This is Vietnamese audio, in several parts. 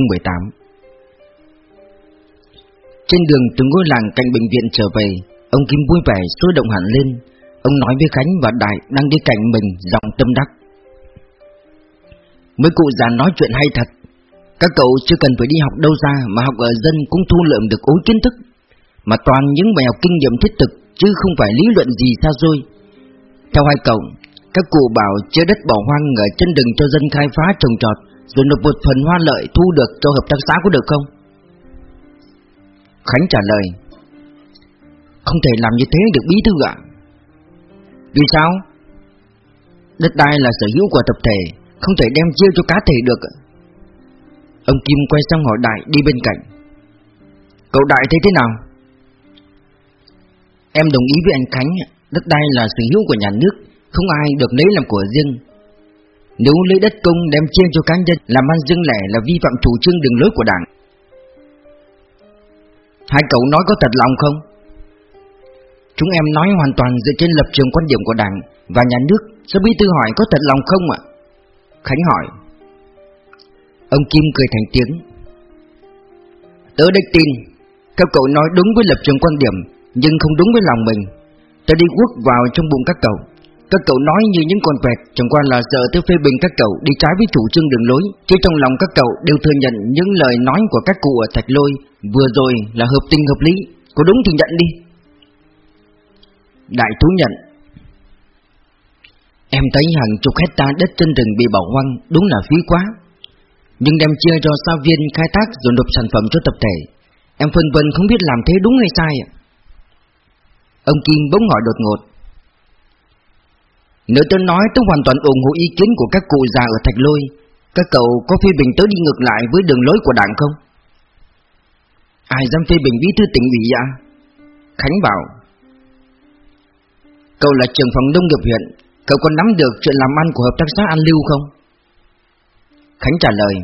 Chương 18 Trên đường từ ngôi làng cạnh bệnh viện trở về, Ông Kim vui vẻ sôi động hẳn lên. Ông nói với Khánh và Đại đang đi cạnh mình, giọng tâm đắc. Mấy cụ già nói chuyện hay thật. Các cậu chưa cần phải đi học đâu ra, Mà học ở dân cũng thu lượm được ối kiến thức. Mà toàn những bài học kinh nghiệm thiết thực, Chứ không phải lý luận gì xa xôi. Theo hai cậu, Các cụ bảo chơi đất bỏ hoang ở chân đường cho dân khai phá trồng trọt. Rồi nộp một phần hoa lợi thu được cho hợp tác xã có được không? Khánh trả lời, Không thể làm như thế được bí thư ạ Vì sao? Đất đai là sở hữu của tập thể, Không thể đem chia cho cá thể được Ông Kim quay sang hỏi Đại đi bên cạnh, Cậu Đại thấy thế nào? Em đồng ý với anh Khánh, Đất đai là sở hữu của nhà nước, Không ai được lấy làm của riêng nếu lấy đất công đem chia cho cá nhân, Làm ăn riêng lẻ là vi phạm chủ trương đường lối của đảng. Hai cậu nói có thật lòng không? Chúng em nói hoàn toàn dựa trên lập trường quan điểm của đảng Và nhà nước. Sơ bí tư hỏi có thật lòng không ạ? Khánh hỏi. Ông Kim cười thành tiếng. Tớ đích tin, Các cậu nói đúng với lập trường quan điểm, Nhưng không đúng với lòng mình. Tớ đi quốc vào trong bụng các cậu. Các cậu nói như những con vẹt Chẳng qua là sợ tớ phê bình các cậu Đi trái với chủ trương đường lối. Chứ trong lòng các cậu đều thừa nhận Những lời nói của các cụ ở Thạch Lôi. Vừa rồi là hợp tình hợp lý. Có đúng thì nhận đi. Đại thú nhận. Em thấy hàng chục hecta đất trên rừng bị bỏ hoang, Đúng là phí quá. Nhưng đem chia cho sao viên khai thác Rồi nộp sản phẩm cho tập thể. Em phân vân không biết làm thế đúng hay sai Ông Kim bỗng hỏi đột ngột. Nếu tôi nói tôi hoàn toàn ủng hộ ý kiến của các cụ già ở Thạch Lôi, Các cậu có phê bình tới đi ngược lại với đường lối của đảng không? Ai dám phê bình bí thư tỉnh ủy ạ? Khánh bảo, Cậu là trưởng phòng nông nghiệp huyện, Cậu còn nắm được chuyện làm ăn của hợp tác xã An Lưu không? Khánh trả lời,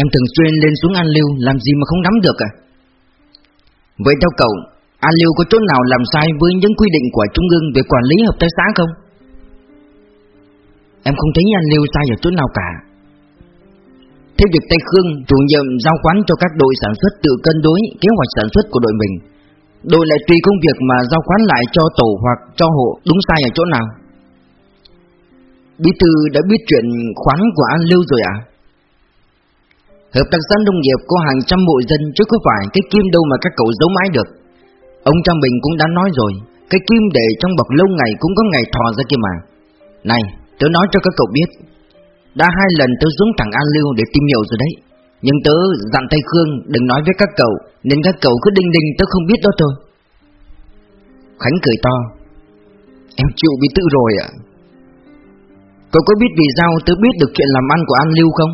Em thường xuyên lên xuống An Lưu, Làm gì mà không nắm được à? Vậy theo cậu À, An Lưu có chỗ nào làm sai với những quy định của Trung ương Về quản lý hợp tác xã không? Em không thấy An Lưu sai ở chỗ nào cả Thế việc Tây Khương chủ nhiệm giao quán cho các đội sản xuất tự cân đối kế hoạch sản xuất của đội mình, Đội lại tùy công việc mà giao quán lại cho tổ hoặc cho hộ đúng sai ở chỗ nào Bí thư đã biết chuyện khoán của An Lưu rồi à? Hợp tác xã nông nghiệp có hàng trăm hộ dân chứ có phải cái kim đâu mà các cậu giấu mãi được Ông cha mình cũng đã nói rồi Cái kim để trong bọc lâu ngày cũng có ngày thò ra kia mà Này, tớ nói cho các cậu biết Đã hai lần tớ xuống thẳng An Lưu để tìm hiểu rồi đấy Nhưng tớ dặn tay Khương đừng nói với các cậu Nên các cậu cứ đinh đinh tớ không biết đó thôi Khánh cười to Em chịu bị tự rồi ạ Cậu có biết vì sao tớ biết được chuyện làm ăn của An Lưu không?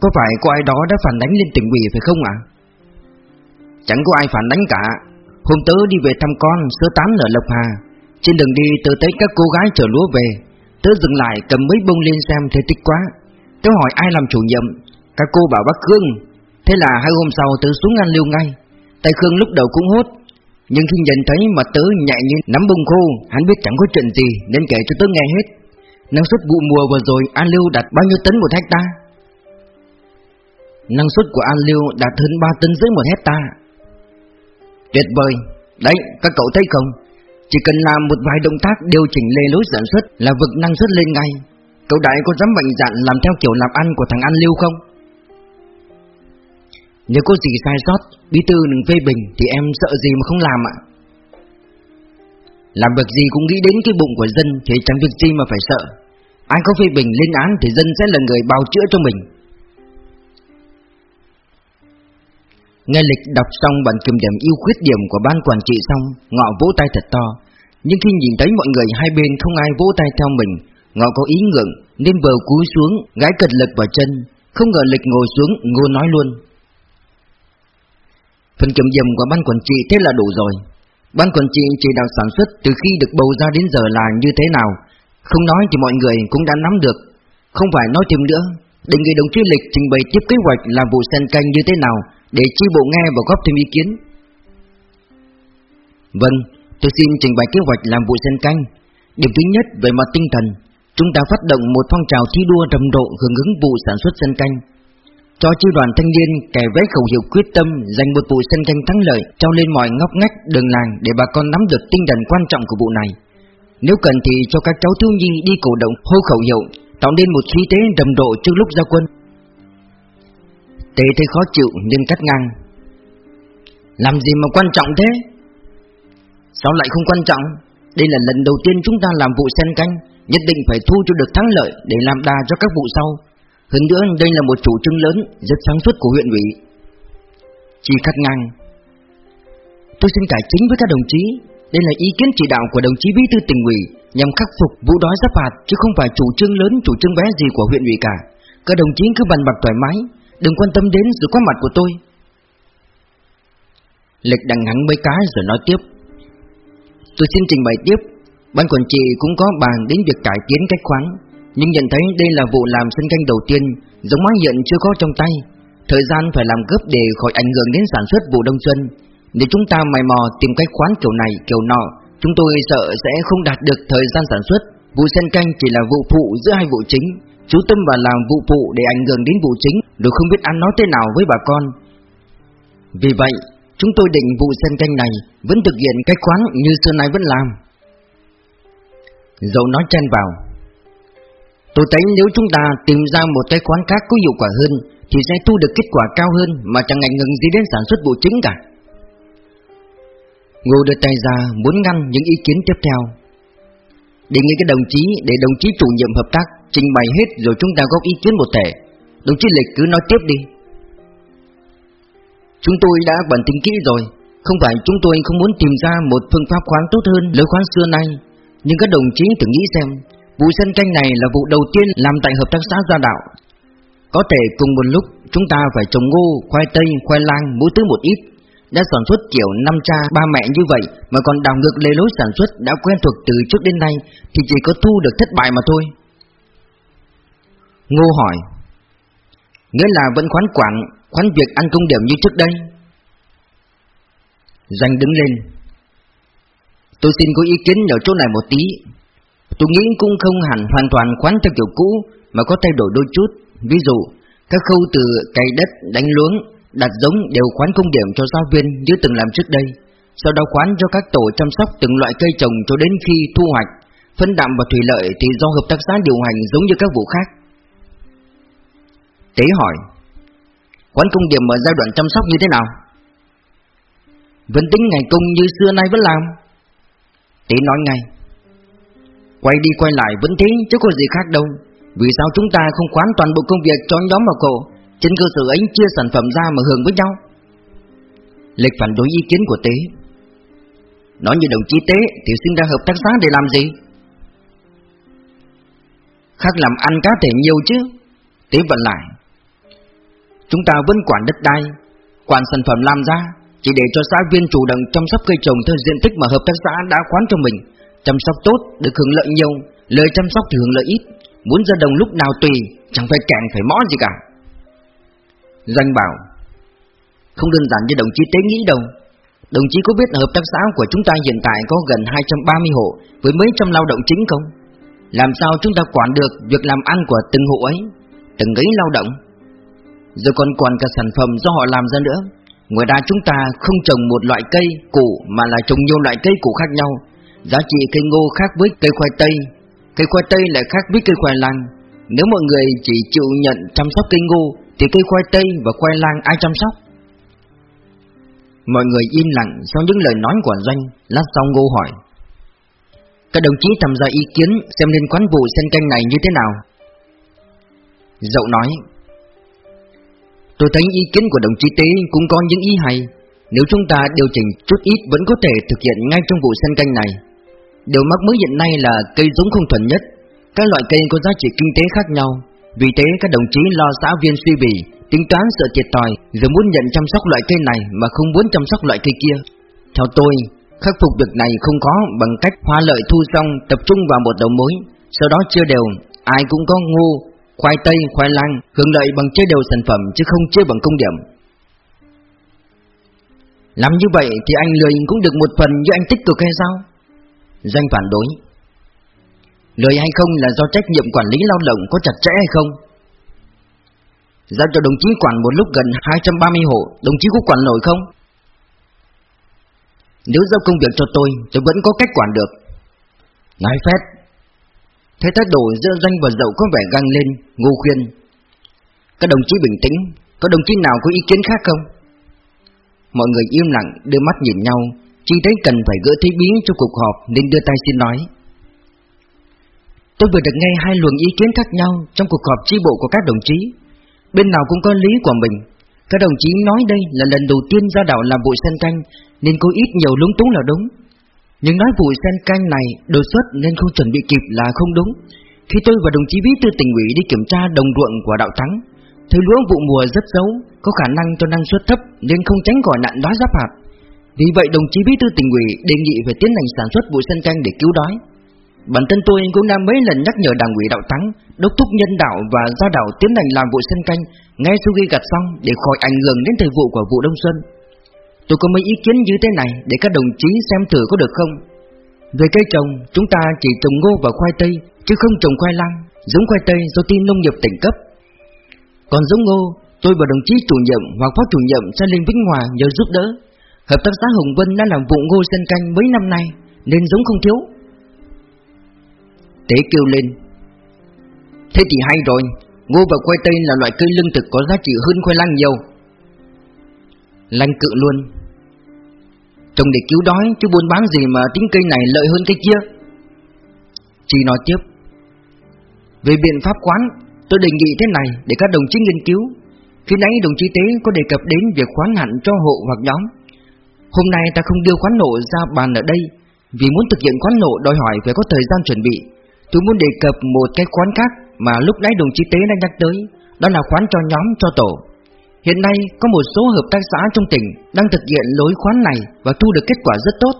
Có phải có ai đó đã phản đánh lên tỉnh ủy phải không ạ? Chẳng có ai phản đánh cả. Hôm tớ đi về thăm con, sơ tán ở Lộc Hà. Trên đường đi, tớ thấy các cô gái chở lúa về. Tớ dừng lại, cầm mấy bông lên xem, thấy tích quá. Tớ hỏi ai làm chủ nhiệm? Các cô bảo bác Khương. Thế là hai hôm sau, tớ xuống An Lưu ngay. Tay Khương lúc đầu cũng hốt. Nhưng khi nhìn thấy mà tớ nhẹ như nắm bông khô, Hắn biết chẳng có chuyện gì, Nên kể cho tớ nghe hết. Năng suất vụ mùa vừa rồi An Lưu đạt bao nhiêu tấn một hecta? Năng suất của An Lưu đạt hơn 3 tấn dưới một hecta. Tuyệt vời. Đấy, các cậu thấy không? Chỉ cần làm một vài động tác điều chỉnh lề lối sản xuất Là vực năng suất lên ngay. Cậu đại có dám mạnh dạn làm theo kiểu làm ăn của thằng An Lưu không? Nếu có gì sai sót, Bí thư đừng phê bình Thì em sợ gì mà không làm ạ. Làm việc gì cũng nghĩ đến cái bụng của dân Thì chẳng việc gì mà phải sợ. Ai có phê bình lên án Thì dân sẽ là người bào chữa cho mình. Nghe lịch đọc xong bản kiểm điểm yêu khuyết điểm của ban quản trị xong, ngọ vỗ tay thật to. Nhưng khi nhìn thấy mọi người hai bên không ai vỗ tay theo mình, ngọ có ý ngượng nên bờ cúi xuống, gái cật lực vào chân. Không ngờ lịch ngồi xuống, ngô nói luôn. Phần kiểm điểm của ban quản trị thế là đủ rồi. Ban quản trị chỉ đạo sản xuất từ khi được bầu ra đến giờ là như thế nào. Không nói thì mọi người cũng đã nắm được. Không phải nói thêm nữa. Đề nghị đồng chí Lịch trình bày tiếp kế hoạch làm vụ sen canh như thế nào để chi bộ nghe và góp thêm ý kiến. Vâng, tôi xin trình bày kế hoạch làm vụ sen canh. Điểm thứ nhất về mặt tinh thần, chúng ta phát động một phong trào thi đua rầm rộ hưởng ứng vụ sản xuất sen canh. Cho chi đoàn thanh niên kẻ vẽ khẩu hiệu quyết tâm giành một vụ sen canh thắng lợi trao lên mọi ngóc ngách đường làng để bà con nắm được tinh thần quan trọng của vụ này. Nếu cần thì cho các cháu thiếu nhi đi cổ động hô khẩu hiệu, tạo nên một khí thế rầm rộ trước lúc ra quân. Tế thấy khó chịu nên cắt ngang. Làm gì mà quan trọng thế? Sao lại không quan trọng? Đây là lần đầu tiên chúng ta làm vụ sen canh, Nhất định phải thu cho được thắng lợi Để làm đà cho các vụ sau Hơn nữa, đây là một chủ trương lớn, Rất sáng suốt của huyện ủy Chỉ cắt ngang Tôi xin cải chính với các đồng chí Đây là ý kiến chỉ đạo của đồng chí bí thư tỉnh ủy Nhằm khắc phục vụ đói giáp hạt Chứ không phải chủ trương lớn, chủ trương bé gì của huyện ủy cả Các đồng chí cứ bàn bạc thoải mái Đừng quan tâm đến sự có mặt của tôi. Lịch đằng ngắn mấy cái rồi nói tiếp. Tôi xin trình bày tiếp. Ban quản trị cũng có bàn đến việc cải tiến cách khoán Nhưng nhận thấy đây là vụ làm sân canh đầu tiên, Giống hóa hiện chưa có trong tay. Thời gian phải làm gấp để khỏi ảnh hưởng đến sản xuất vụ đông xuân. Nếu chúng ta mày mò tìm cách khoán kiểu này, kiểu nọ, Chúng tôi sợ sẽ không đạt được thời gian sản xuất. Vụ sen canh chỉ là vụ phụ giữa hai vụ chính. Chú tâm vào làm vụ phụ để ảnh hưởng đến vụ chính, Rồi không biết ăn nói thế nào với bà con. Vì vậy, Chúng tôi định vụ sen canh này Vẫn thực hiện cách khoán như xưa nay vẫn làm. Dẫu nói chen vào, Tôi thấy nếu chúng ta tìm ra một cái khoán khác có hiệu quả hơn, Thì sẽ thu được kết quả cao hơn Mà chẳng ảnh hưởng gì đến sản xuất vụ chính cả. Ngô đưa tay ra, muốn ngăn những ý kiến tiếp theo. Đề nghị cái đồng chí để đồng chí chủ nhiệm hợp tác. Trình bày hết rồi chúng ta góp ý kiến một thể. Đồng chí Lịch cứ nói tiếp đi. Chúng tôi đã bản tính kỹ rồi. Không phải chúng tôi không muốn tìm ra một phương pháp khoán tốt hơn lối khoán xưa nay. Nhưng các đồng chí thử nghĩ xem Vụ sân canh này là vụ đầu tiên làm tại hợp tác xã Gia Đạo. Có thể cùng một lúc chúng ta phải trồng ngô, khoai tây, khoai lang mỗi thứ một ít. Đã sản xuất kiểu năm cha ba mẹ như vậy Mà còn đảo ngược lề lối sản xuất đã quen thuộc từ trước đến nay Thì chỉ có thu được thất bại mà thôi. Ngô hỏi Nghĩa là vẫn khoán quản khoán việc ăn công điểm như trước đây? Danh đứng lên Tôi xin có ý kiến ở chỗ này một tí. Tôi nghĩ cũng không hẳn hoàn toàn khoán theo kiểu cũ Mà có thay đổi đôi chút. Ví dụ Các khâu từ cày đất, đánh luống, đặt giống đều khoán công điểm cho giáo viên như từng làm trước đây. Sau đó khoán cho các tổ chăm sóc từng loại cây trồng cho đến khi thu hoạch. Phân đạm và thủy lợi thì do hợp tác xã điều hành giống như các vụ khác. Tế hỏi, Quán công điểm ở giai đoạn chăm sóc như thế nào? Vẫn tính ngày công như xưa nay vẫn làm. Tế nói ngay, Quay đi quay lại vẫn thế, chứ có gì khác đâu. Vì sao chúng ta không quán toàn bộ công việc cho nhóm mà cổ, Trên cơ sở ấy chia sản phẩm ra mà hưởng với nhau? Lịch phản đối ý kiến của Tế. Nói như đồng chí Tế thì sinh ra hợp tác xã để làm gì? Khác làm ăn cá thể nhiều chứ. Tế vận lại Chúng ta vẫn quản đất đai, quản sản phẩm làm ra, chỉ để cho xã viên chủ động chăm sóc cây trồng theo diện tích mà hợp tác xã đã khoán cho mình. Chăm sóc tốt được hưởng lợi nhiều, lời chăm sóc thì hưởng lợi ít. Muốn ra đồng lúc nào tùy, chẳng phải kẹn phải mõ gì cả. Doanh bảo Không đơn giản như đồng chí tế nghĩ đâu Đồng chí có biết hợp tác xã của chúng ta hiện tại có gần 230 hộ Với mấy trăm lao động chính không? Làm sao chúng ta quản được việc làm ăn của từng hộ ấy Từng ấy lao động rồi còn còn cả sản phẩm do họ làm ra nữa. Ngoài ra chúng ta không trồng một loại cây củ Mà là trồng nhiều loại cây củ khác nhau. Giá trị cây ngô khác với cây khoai tây. Cây khoai tây lại khác với cây khoai lang. Nếu mọi người chỉ chịu nhận chăm sóc cây ngô, Thì cây khoai tây và khoai lang ai chăm sóc? Mọi người im lặng sau những lời nói của Doanh, Lát sau ngô hỏi. Các đồng chí tham gia ý kiến xem nên quán vụ sen canh này như thế nào. Dậu nói Tôi thấy ý kiến của đồng chí Tế cũng có những ý hay. Nếu chúng ta điều chỉnh chút ít vẫn có thể thực hiện ngay trong vụ sen canh này. Điều mắc mới hiện nay là cây giống không thuần nhất. Các loại cây có giá trị kinh tế khác nhau. Vì thế các đồng chí lo xã viên suy bì Tính toán sợ thiệt tòi Giờ muốn nhận chăm sóc loại cây này mà không muốn chăm sóc loại cây kia. Theo tôi, khắc phục việc này không có bằng cách hoa lợi thu xong tập trung vào một đầu mối Sau đó chưa đều, ai cũng có ngu khoai tây, khoai lang hưởng lợi bằng chia đều sản phẩm chứ không chia bằng công điểm. Làm như vậy thì anh lười cũng được một phần như anh tích cực hay sao? Doanh phản đối. Lười hay không là do trách nhiệm quản lý lao động có chặt chẽ hay không Giao cho đồng chí quản một lúc gần 230 hộ Đồng chí có quản nổi không Nếu giao công việc cho tôi Tôi vẫn có cách quản được Nói phép Thấy thái độ dơ danh và dậu có vẻ găng lên, Ngô khuyên. Các đồng chí bình tĩnh, Có đồng chí nào có ý kiến khác không? Mọi người im lặng, đưa mắt nhìn nhau. Chỉ thấy cần phải gỡ thế bí cho cuộc họp Nên đưa tay xin nói. Tôi vừa được nghe hai luồng ý kiến khác nhau Trong cuộc họp chi bộ của các đồng chí. Bên nào cũng có lý của mình. Các đồng chí nói đây là lần đầu tiên ra đảo làm bộ sân canh, Nên có ít nhiều lúng túng là đúng. Nhưng nói vụ sen canh này đột xuất nên không chuẩn bị kịp là không đúng. Khi tôi và đồng chí bí thư tỉnh ủy đi kiểm tra đồng ruộng của đạo thắng Thấy lúa vụ mùa rất xấu Có khả năng cho năng suất thấp nên không tránh khỏi nạn đói giáp hạt. Vì vậy đồng chí bí thư tỉnh ủy đề nghị phải tiến hành sản xuất vụ sen canh để cứu đói. Bản thân tôi cũng đã mấy lần nhắc nhở đảng ủy đạo thắng, đốc thúc nhân đạo và gia đạo tiến hành làm vụ sen canh ngay sau khi gặt xong để khỏi ảnh hưởng đến thời vụ của vụ đông xuân. Tôi có mấy ý kiến như thế này để các đồng chí xem thử có được không. Về cây trồng, chúng ta chỉ trồng ngô và khoai tây, chứ không trồng khoai lang, giống khoai tây do tin nông nghiệp tỉnh cấp. Còn giống ngô, tôi và đồng chí chủ nhiệm hoặc phó chủ nhiệm sẽ lên Vĩnh Hòa nhờ giúp đỡ. Hợp tác xã Hồng Vân đã làm vụ ngô sen canh mấy năm nay, nên giống không thiếu. Tế kêu lên Thế thì hay rồi Ngô và khoai tây là loại cây lương thực có giá trị hơn khoai lang nhiều Lanh cự luôn. Trông để cứu đói chứ buôn bán gì mà tính cây này lợi hơn cây kia. Chị nói tiếp Về biện pháp quán Tôi đề nghị thế này để các đồng chí nghiên cứu. Khi nãy đồng chí Tế có đề cập đến việc khoán hạn cho hộ hoặc nhóm. Hôm nay ta không đưa khoán nộ ra bàn ở đây Vì muốn thực hiện khoán nộ đòi hỏi phải có thời gian chuẩn bị. Tôi muốn đề cập một cái khoán khác mà lúc nãy đồng chí Tế đã nhắc tới, đó là khoán cho nhóm cho tổ. Hiện nay có một số hợp tác xã trong tỉnh đang thực hiện lối khoán này và thu được kết quả rất tốt.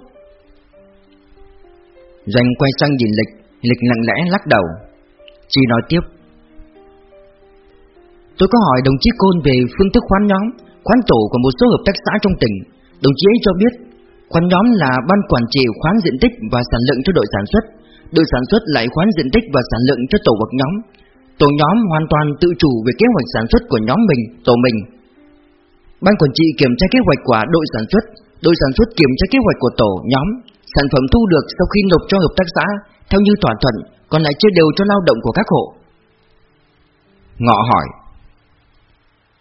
Doanh quay sang nhìn Lịch, Lịch lặng lẽ lắc đầu. Chi nói tiếp. Tôi có hỏi đồng chí Côn về phương thức khoán nhóm, khoán tổ của một số hợp tác xã trong tỉnh. Đồng chí ấy cho biết, khoán nhóm là ban quản trị khoán diện tích và sản lượng cho đội sản xuất đội sản xuất lại khoán diện tích và sản lượng cho tổ hoặc nhóm. Tổ nhóm hoàn toàn tự chủ về kế hoạch sản xuất của nhóm mình, tổ mình. Ban quản trị kiểm tra kế hoạch của đội sản xuất, đội sản xuất kiểm tra kế hoạch của tổ, nhóm. Sản phẩm thu được sau khi nộp cho hợp tác xã theo như thỏa thuận, còn lại chia đều cho lao động của các hộ. Ngọ hỏi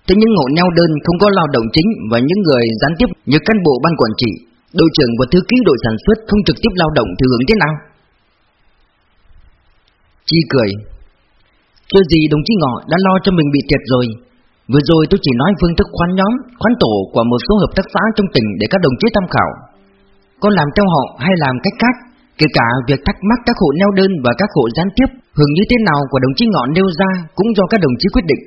Thế những hộ neo đơn không có lao động chính và những người gián tiếp như cán bộ ban quản trị, đội trưởng và thư ký đội sản xuất không trực tiếp lao động thì hưởng thế nào? Chi cười chưa gì đồng chí Ngọ đã lo cho mình bị thiệt rồi Vừa rồi tôi chỉ nói phương thức khoán nhóm, khoán tổ của một số hợp tác xã trong tỉnh để các đồng chí tham khảo. Có làm theo họ hay làm cách khác, kể cả việc thắc mắc các hộ neo đơn và các hộ gián tiếp hưởng như thế nào của đồng chí Ngọ nêu ra cũng do các đồng chí quyết định.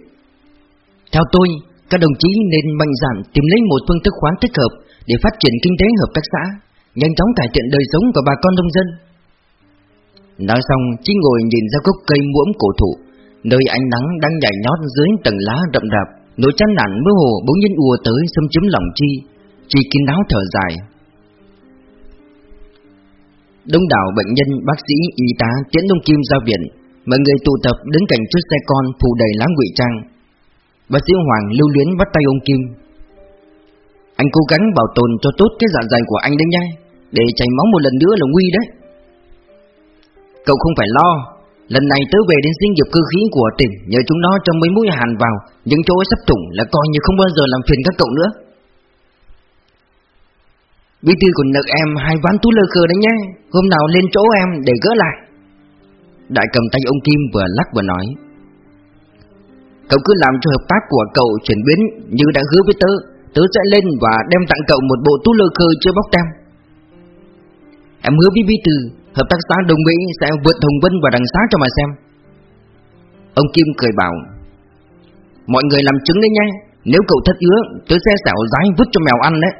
Theo tôi, các đồng chí nên mạnh dạn tìm lấy một phương thức khoán thích hợp để phát triển kinh tế hợp tác xã, nhanh chóng cải thiện đời sống của bà con nông dân. Nói xong, Chi ngồi nhìn ra gốc cây muỗm cổ thụ, nơi ánh nắng đang nhảy nhót dưới tầng lá rậm rạp, nỗi chán nản mơ hồ bỗng nhiên ùa tới xâm chiếm lòng Chi. Chi kín đáo thở dài. Đông đảo bệnh nhân, bác sĩ, y tá tiến Đông Kim ra viện, mọi người tụ tập đứng cạnh chiếc xe con phủ đầy lá ngụy trang. Bác sĩ Hoàng lưu luyến bắt tay ông Kim. Anh cố gắng bảo tồn cho tốt cái dạ dày của anh đấy nha, để chảy máu một lần nữa là nguy đấy. Cậu không phải lo Lần này tớ về đến sinh dục cơ khí của tỉnh, Nhờ chúng nó cho mấy mũi hàn vào Những chỗ sắp thủng là coi như không bao giờ làm phiền các cậu nữa. Bí thư còn nợ em hai ván tú lơ khờ đấy nhé, Hôm nào lên chỗ em để gỡ lại. Đại cầm tay ông Kim vừa lắc vừa nói, Cậu cứ làm cho hợp tác của cậu chuyển biến như đã hứa với tớ Tớ sẽ lên và đem tặng cậu một bộ tú lơ khơ chưa bóc tem. Em hứa với bí thư Hợp tác xã Đông Mỹ sẽ vượt Hồng Vân và đằng sáng cho mà xem. Ông Kim cười bảo, Mọi người làm chứng đấy nhé, Nếu cậu thất hứa Tôi sẽ xẻo rái vứt cho mèo ăn đấy.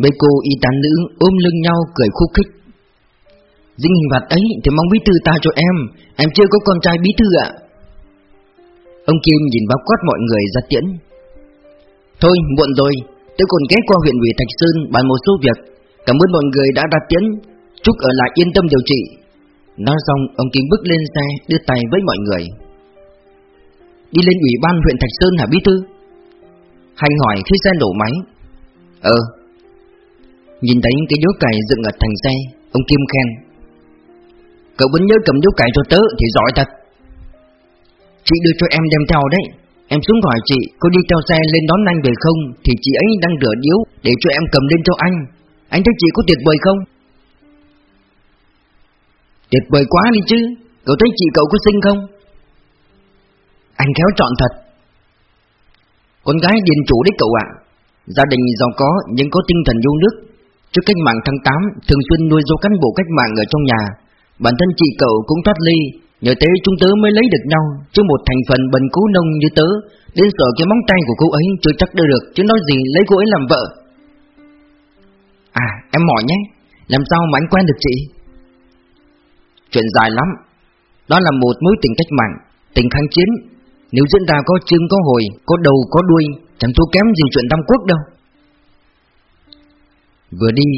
Mấy cô y tá nữ ôm lưng nhau cười khúc khích. Dinh hình phạt ấy thì mong bí thư ta cho em Em chưa có con trai bí thư ạ. Ông Kim nhìn bao quát mọi người ra tiễn. Thôi, muộn rồi Tôi còn ghé qua huyện ủy Thạch Sơn bàn một số việc, Cảm ơn mọi người đã đặt tiễn. Trúc ở lại yên tâm điều trị. Nói xong, ông Kim bước lên xe, Đưa tay với mọi người. Đi lên ủy ban huyện Thạch Sơn hả bí thư? Hành hỏi khi xe nổ máy? Ờ. Nhìn thấy cái dấu cày dựng ở thành xe, Ông Kim khen. Cậu vẫn nhớ cầm dấu cày cho tớ thì giỏi thật. Chị đưa cho em đem theo đấy. Em xuống hỏi chị cô đi theo xe lên đón anh về không? Thì chị ấy đang rửa điếu Để cho em cầm lên cho anh. Anh thấy chị có tuyệt vời không? Tuyệt vời quá đi chứ. Cậu thấy chị cậu có xinh không? Anh khéo chọn thật. Con gái điền chủ đấy cậu ạ. Gia đình giàu có nhưng có tinh thần yêu nước. Trước cách mạng tháng 8 Thường xuyên nuôi dấu cán bộ cách mạng ở trong nhà. Bản thân chị cậu cũng thoát ly, Nhờ thế chúng tớ mới lấy được nhau. Chứ một thành phần bần cố nông như tớ, Đến sợ cái móng tay của cô ấy chưa chắc đưa được, Chứ nói gì lấy cô ấy làm vợ. À em mỏi nhé. Làm sao mà anh quen được chị? Chuyện dài lắm. Đó là một mối tình cách mạng, Tình kháng chiến. Nếu diễn ra có chương, có hồi, Có đầu, có đuôi, Chẳng thua kém gì chuyện Tam Quốc đâu. Vừa đi,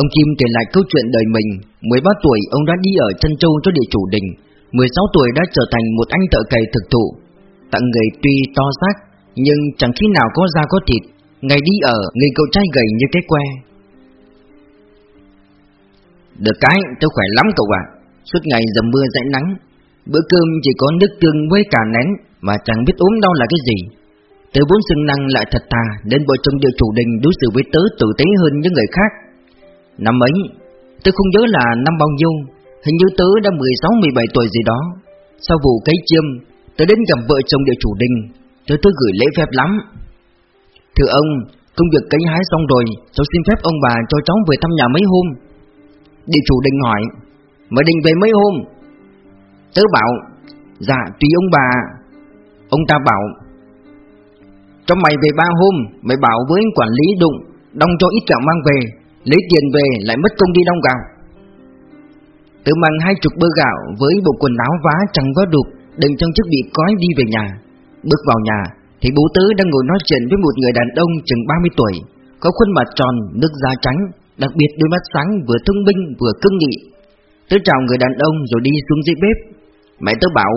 Ông Kim kể lại câu chuyện đời mình. 13 tuổi, ông đã đi ở chân châu cho địa chủ đình. 16 tuổi đã trở thành một anh thợ cày thực thụ. Tặng người tuy to xác, Nhưng chẳng khi nào có da có thịt. Ngày đi ở, người cậu trai gầy như cái que. Được cái, tôi khỏe lắm cậu ạ. Suốt ngày dầm mưa dãi nắng, Bữa cơm chỉ có nước tương với cả nén Mà chẳng biết ốm đau là cái gì. Tớ vốn xưng năng lại thật thà Nên vợ chồng địa chủ đình đối xử với tớ tử tế hơn những người khác. Năm ấy, Tớ không nhớ là năm bao nhiêu, Hình như tớ đã 16-17 tuổi gì đó. Sau vụ cấy chiêm, Tớ đến gặp vợ chồng địa chủ đình, Tớ tớ gửi lễ phép lắm. Thưa ông, Công việc cấy hái xong rồi, Cháu xin phép ông bà cho cháu về thăm nhà mấy hôm. Địa chủ đình hỏi Mày định về mấy hôm Tớ bảo Dạ tùy ông bà. Ông ta bảo Cho mày về ba hôm Mày bảo với quản lý đụng Đong cho ít gạo mang về Lấy tiền về lại mất công đi đong gạo. Tớ mang hai chục bơ gạo Với bộ quần áo vá chẳng vá đục Đừng trong chiếc bị cói đi về nhà. Bước vào nhà Thì bố tớ đang ngồi nói chuyện với một người đàn ông chừng 30 tuổi Có khuôn mặt tròn, nước da trắng Đặc biệt đôi mắt sáng vừa thông minh vừa cưng nghị. Tớ chào người đàn ông rồi đi xuống dưới bếp. Mẹ tớ bảo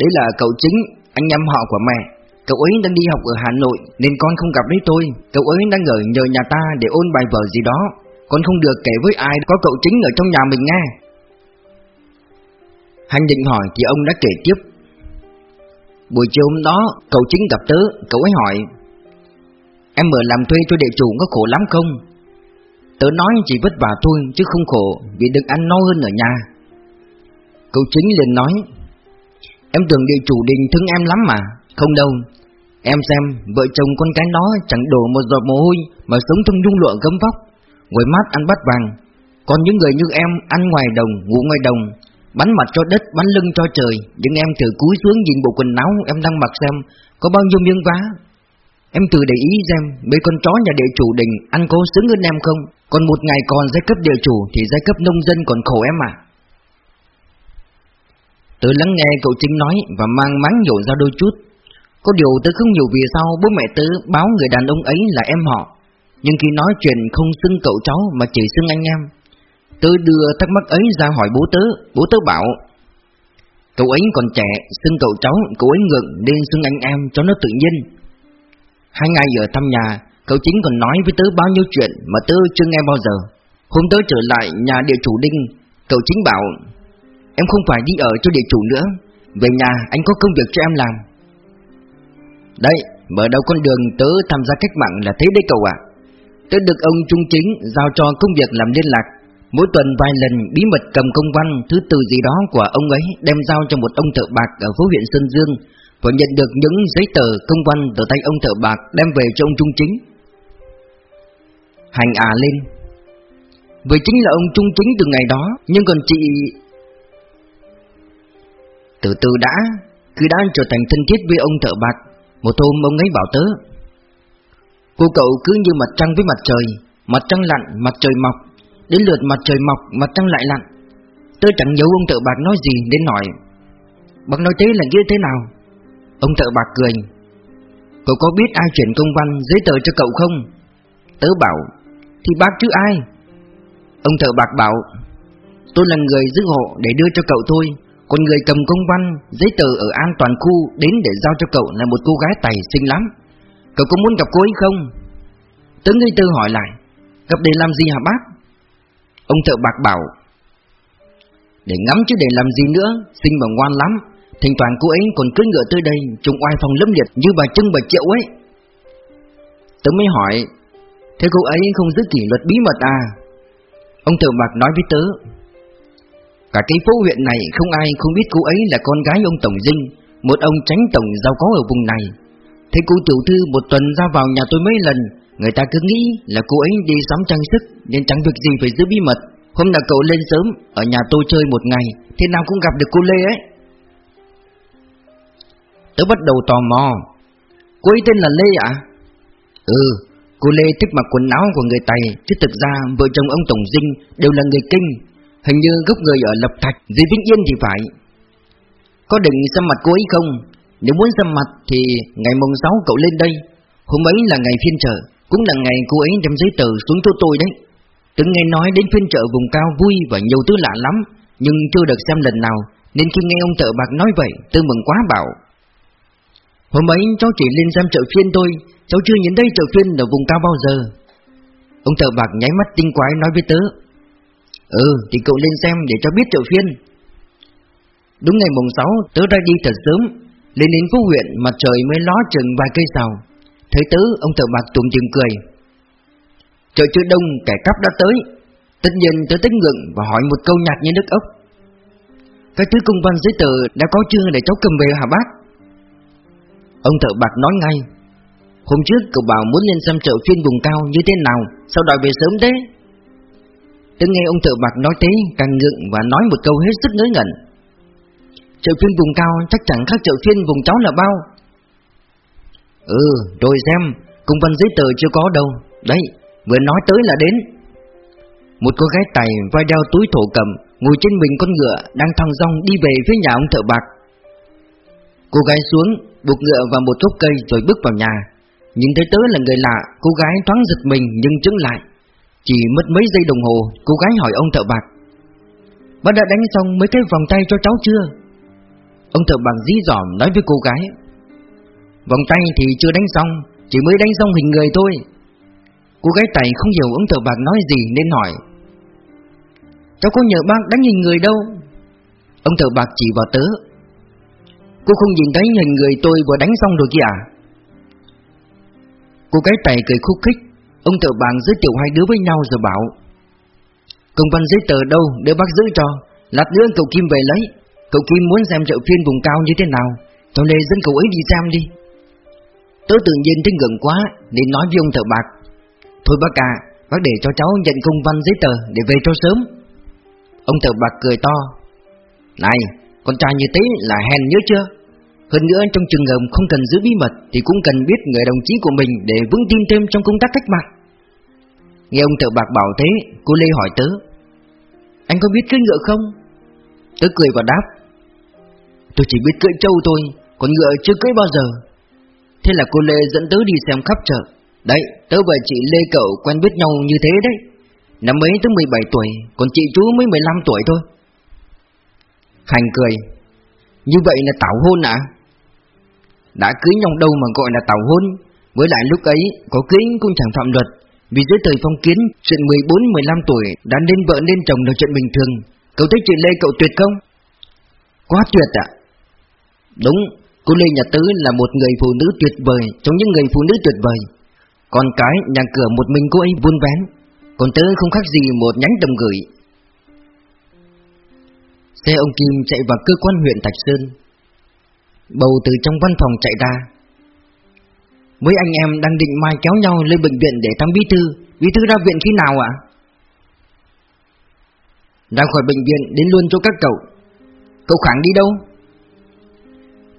Đấy là cậu chính, anh em họ của mẹ. Cậu ấy đang đi học ở Hà Nội Nên con không gặp đấy tôi. Cậu ấy đang ở nhờ nhà ta để ôn bài vở gì đó. Con không được kể với ai có cậu chính ở trong nhà mình nghe. Hành định hỏi thì ông đã kể tiếp. Buổi chiều hôm đó cậu chính gặp tớ. Cậu ấy hỏi Em mở làm thuê cho địa chủ có khổ lắm không Tớ nói chỉ vất vả thôi, chứ không khổ, Vì được ăn no hơn ở nhà. Cậu chính liền nói, Em tưởng địa chủ đình thương em lắm mà. Không đâu. Em xem, vợ chồng con cái nó chẳng đổ một giọt mồ hôi Mà sống trong nhung lụa gấm vóc. Ngồi mát ăn bát vàng. Còn những người như em ăn ngoài đồng, ngủ ngoài đồng. Bắn mặt cho đất, bắn lưng cho trời. Nhưng em thử cúi xuống nhìn bộ quần áo em đang mặc xem, Có bao nhiêu miếng vá. Em thử để ý xem, Mấy con chó nhà địa chủ đình ăn có sướng hơn em không? Còn một ngày còn giai cấp địa chủ Thì giai cấp nông dân còn khổ em à Tớ lắng nghe cậu Trinh nói Và mang mắng nhổ ra đôi chút. Có điều tớ không hiểu vì sao bố mẹ tớ báo người đàn ông ấy là em họ. Nhưng khi nói chuyện không xưng cậu cháu Mà chỉ xưng anh em. Tớ đưa thắc mắc ấy ra hỏi bố tớ Bố tớ bảo Cậu ấy còn trẻ, xưng cậu cháu Cậu ấy ngượng nên xưng anh em cho nó tự nhiên. Hai ngày ở thăm nhà Cậu chính còn nói với tớ bao nhiêu chuyện Mà tớ chưa nghe bao giờ. Hôm tớ trở lại nhà địa chủ Đinh Cậu chính bảo Em không phải đi ở cho địa chủ nữa Về nhà anh có công việc cho em làm. Đấy, mở đầu con đường tớ tham gia cách mạng là thế đấy cậu ạ. Tớ được ông Trung Chính giao cho công việc làm liên lạc. Mỗi tuần vài lần bí mật cầm công văn thứ từ gì đó của ông ấy đem giao cho một ông thợ bạc ở phố huyện Sơn Dương và nhận được những giấy tờ công văn từ tay ông thợ bạc đem về cho ông Trung Chính. Hành à lên. Vì chính là ông Trung Chính từ ngày đó, nhưng còn chị... Từ từ đã, cứ đã trở thành thân thiết với ông thợ bạc, một hôm ông ấy bảo tớ. Cô cậu cứ như mặt trăng với mặt trời, mặt trăng lặn, mặt trời mọc, Đến lượt mặt trời mọc mặt trăng lại lặn tớ chẳng nhớ ông thợ bạc nói gì đến hỏi Bác nói thế là như thế nào Ông thợ bạc cười Cậu có biết ai chuyển công văn giấy tờ cho cậu không Tớ bảo thì bác chứ ai Ông thợ bạc bảo Tôi là người giữ hộ để đưa cho cậu thôi Còn người cầm công văn, giấy tờ ở an toàn khu Đến để giao cho cậu là một cô gái tài xinh lắm Cậu có muốn gặp cô ấy không? Tớ ngây tư hỏi lại Gặp để làm gì hả bác? Ông thợ bạc bảo Để ngắm chứ để làm gì nữa Xinh và ngoan lắm Thỉnh toàn cô ấy còn cưỡi ngựa tới đây Trông oai phòng lâm liệt như bà Trưng bà Triệu ấy Tớ mới hỏi Thế cô ấy không giữ kỷ luật bí mật à? Ông thợ bạc nói với tớ, Cả cái phố huyện này không ai không biết cô ấy là con gái ông Tổng Dinh, Một ông tránh tổng giàu có ở vùng này. Thế cô tiểu thư một tuần ra vào nhà tôi mấy lần, Người ta cứ nghĩ là cô ấy đi sắm trang sức Nên chẳng việc gì phải giữ bí mật. Hôm nào cậu lên sớm, Ở nhà tôi chơi một ngày, Thế nào cũng gặp được cô Lê ấy. Tớ bắt đầu tò mò, Cô ấy tên là Lê ạ? Ừ Cô Lê thích mặc quần áo của người Tày, Chứ thực ra vợ chồng ông Tổng Dinh Đều là người Kinh, Hình như gốc người ở Lập Thạch, Dưới Vĩnh Yên thì phải. Có định xem mặt cô ấy không? Nếu muốn xem mặt thì ngày mùng 6 cậu lên đây. Hôm ấy là ngày phiên chợ, Cũng là ngày cô ấy đem giấy tờ xuống chỗ tôi đấy. Từng nghe nói đến phiên chợ vùng cao vui và nhiều thứ lạ lắm, Nhưng chưa được xem lần nào, Nên khi nghe ông thợ bạc nói vậy, Tôi mừng quá bảo. Hôm ấy, cháu chỉ lên xem chợ phiên thôi. Cháu chưa nhìn thấy chợ phiên ở vùng cao bao giờ. Ông thợ bạc nháy mắt tinh quái nói với tớ Ừ thì cậu lên xem để cho biết chợ phiên. Đúng ngày mùng 6 tớ ra đi thật sớm, Lên đến phố huyện mặt trời mới ló chừng vài cây sào Thấy tớ, ông thợ bạc tùm tìm cười. Chợ chưa đông, kẻ cắp đã tới. Tất nhiên tớ tính ngượng và hỏi một câu nhạt như nước ốc. Cái thứ công văn giấy tờ đã có chưa để cháu cầm về hả bác? Ông thợ bạc nói ngay, Hôm trước cậu bảo muốn lên xem chợ phiên vùng cao như thế nào, Sao đòi về sớm thế? Tôi nghe ông thợ bạc nói thế, càng ngượng và nói một câu hết sức ngớ ngẩn. Chợ phiên vùng cao chắc chẳng khác chợ phiên vùng cháu là bao. Ừ rồi xem Công văn giấy tờ chưa có đâu. Đấy, vừa nói tới là đến. Một cô gái tài vai đeo túi thổ cầm, Ngồi trên mình con ngựa Đang thăng rong đi về phía nhà ông thợ bạc. Cô gái xuống, Buộc ngựa vào một gốc cây rồi bước vào nhà. Nhìn thấy tớ là người lạ, Cô gái thoáng giật mình nhưng chứng lại. Chỉ mất mấy giây đồng hồ, Cô gái hỏi ông thợ bạc. Bác đã đánh xong mấy cái vòng tay cho cháu chưa? Ông thợ bạc dí dỏm nói với cô gái. Vòng tay thì chưa đánh xong, Chỉ mới đánh xong hình người thôi. Cô gái tẩy không hiểu ông thợ bạc nói gì nên hỏi. Cháu có nhờ bác đánh hình người đâu? Ông thợ bạc chỉ vào tớ. Cô không nhìn thấy hình người tôi vừa đánh xong rồi kìa. À Cô gái tài cười khúc khích. Ông thợ bạc giới thiệu hai đứa với nhau rồi bảo, Công văn giấy tờ đâu để bác giữ cho? Lát nữa cậu Kim về lấy. Cậu Kim muốn xem chợ phiên vùng cao như thế nào. Cho nên dẫn cậu ấy đi xem đi. Tớ tự nhiên thấy gần quá, Nên nói với ông thợ bạc, Thôi bác à Bác để cho cháu nhận công văn giấy tờ Để về cho sớm. Ông thợ bạc cười to, Này, con trai như thế là hèn nhớ chưa? Hơn nữa trong trường hợp không cần giữ bí mật Thì cũng cần biết người đồng chí của mình Để vững tin thêm trong công tác cách mạng. Nghe ông thợ bạc bảo thế Cô Lê hỏi tớ Anh có biết cưỡi ngựa không? Tớ cười và đáp Tôi chỉ biết cưỡi trâu thôi Còn ngựa chưa cưỡi bao giờ. Thế là cô Lê dẫn tớ đi xem khắp chợ. Đấy, tớ và chị Lê cậu quen biết nhau như thế đấy. Năm ấy tớ 17 tuổi Còn chị chú mới 15 tuổi thôi. Hành cười Như vậy là tảo hôn à? Đã cưới nhau đâu mà gọi là tảo hôn. Với lại lúc ấy, Có cưới cũng chẳng phạm luật. Vì dưới thời phong kiến, Chuyện 14-15 tuổi Đã nên vợ nên chồng là chuyện bình thường. Cậu thấy chị Lê cậu tuyệt không? Quá tuyệt ạ. Đúng, Cô Lê Nhà Tứ là một người phụ nữ tuyệt vời Trong những người phụ nữ tuyệt vời. Còn cái, nhà cửa một mình cô ấy buôn vén. Còn tớ không khác gì một nhánh đồng gửi. Xe ông Kim chạy vào cơ quan huyện Thạch Sơn. Bầu từ trong văn phòng chạy ra Mấy anh em đang định mai kéo nhau lên bệnh viện để thăm bí thư Bí thư ra viện khi nào ạ? Ra khỏi bệnh viện đến luôn cho các cậu Cậu Khảng đi đâu?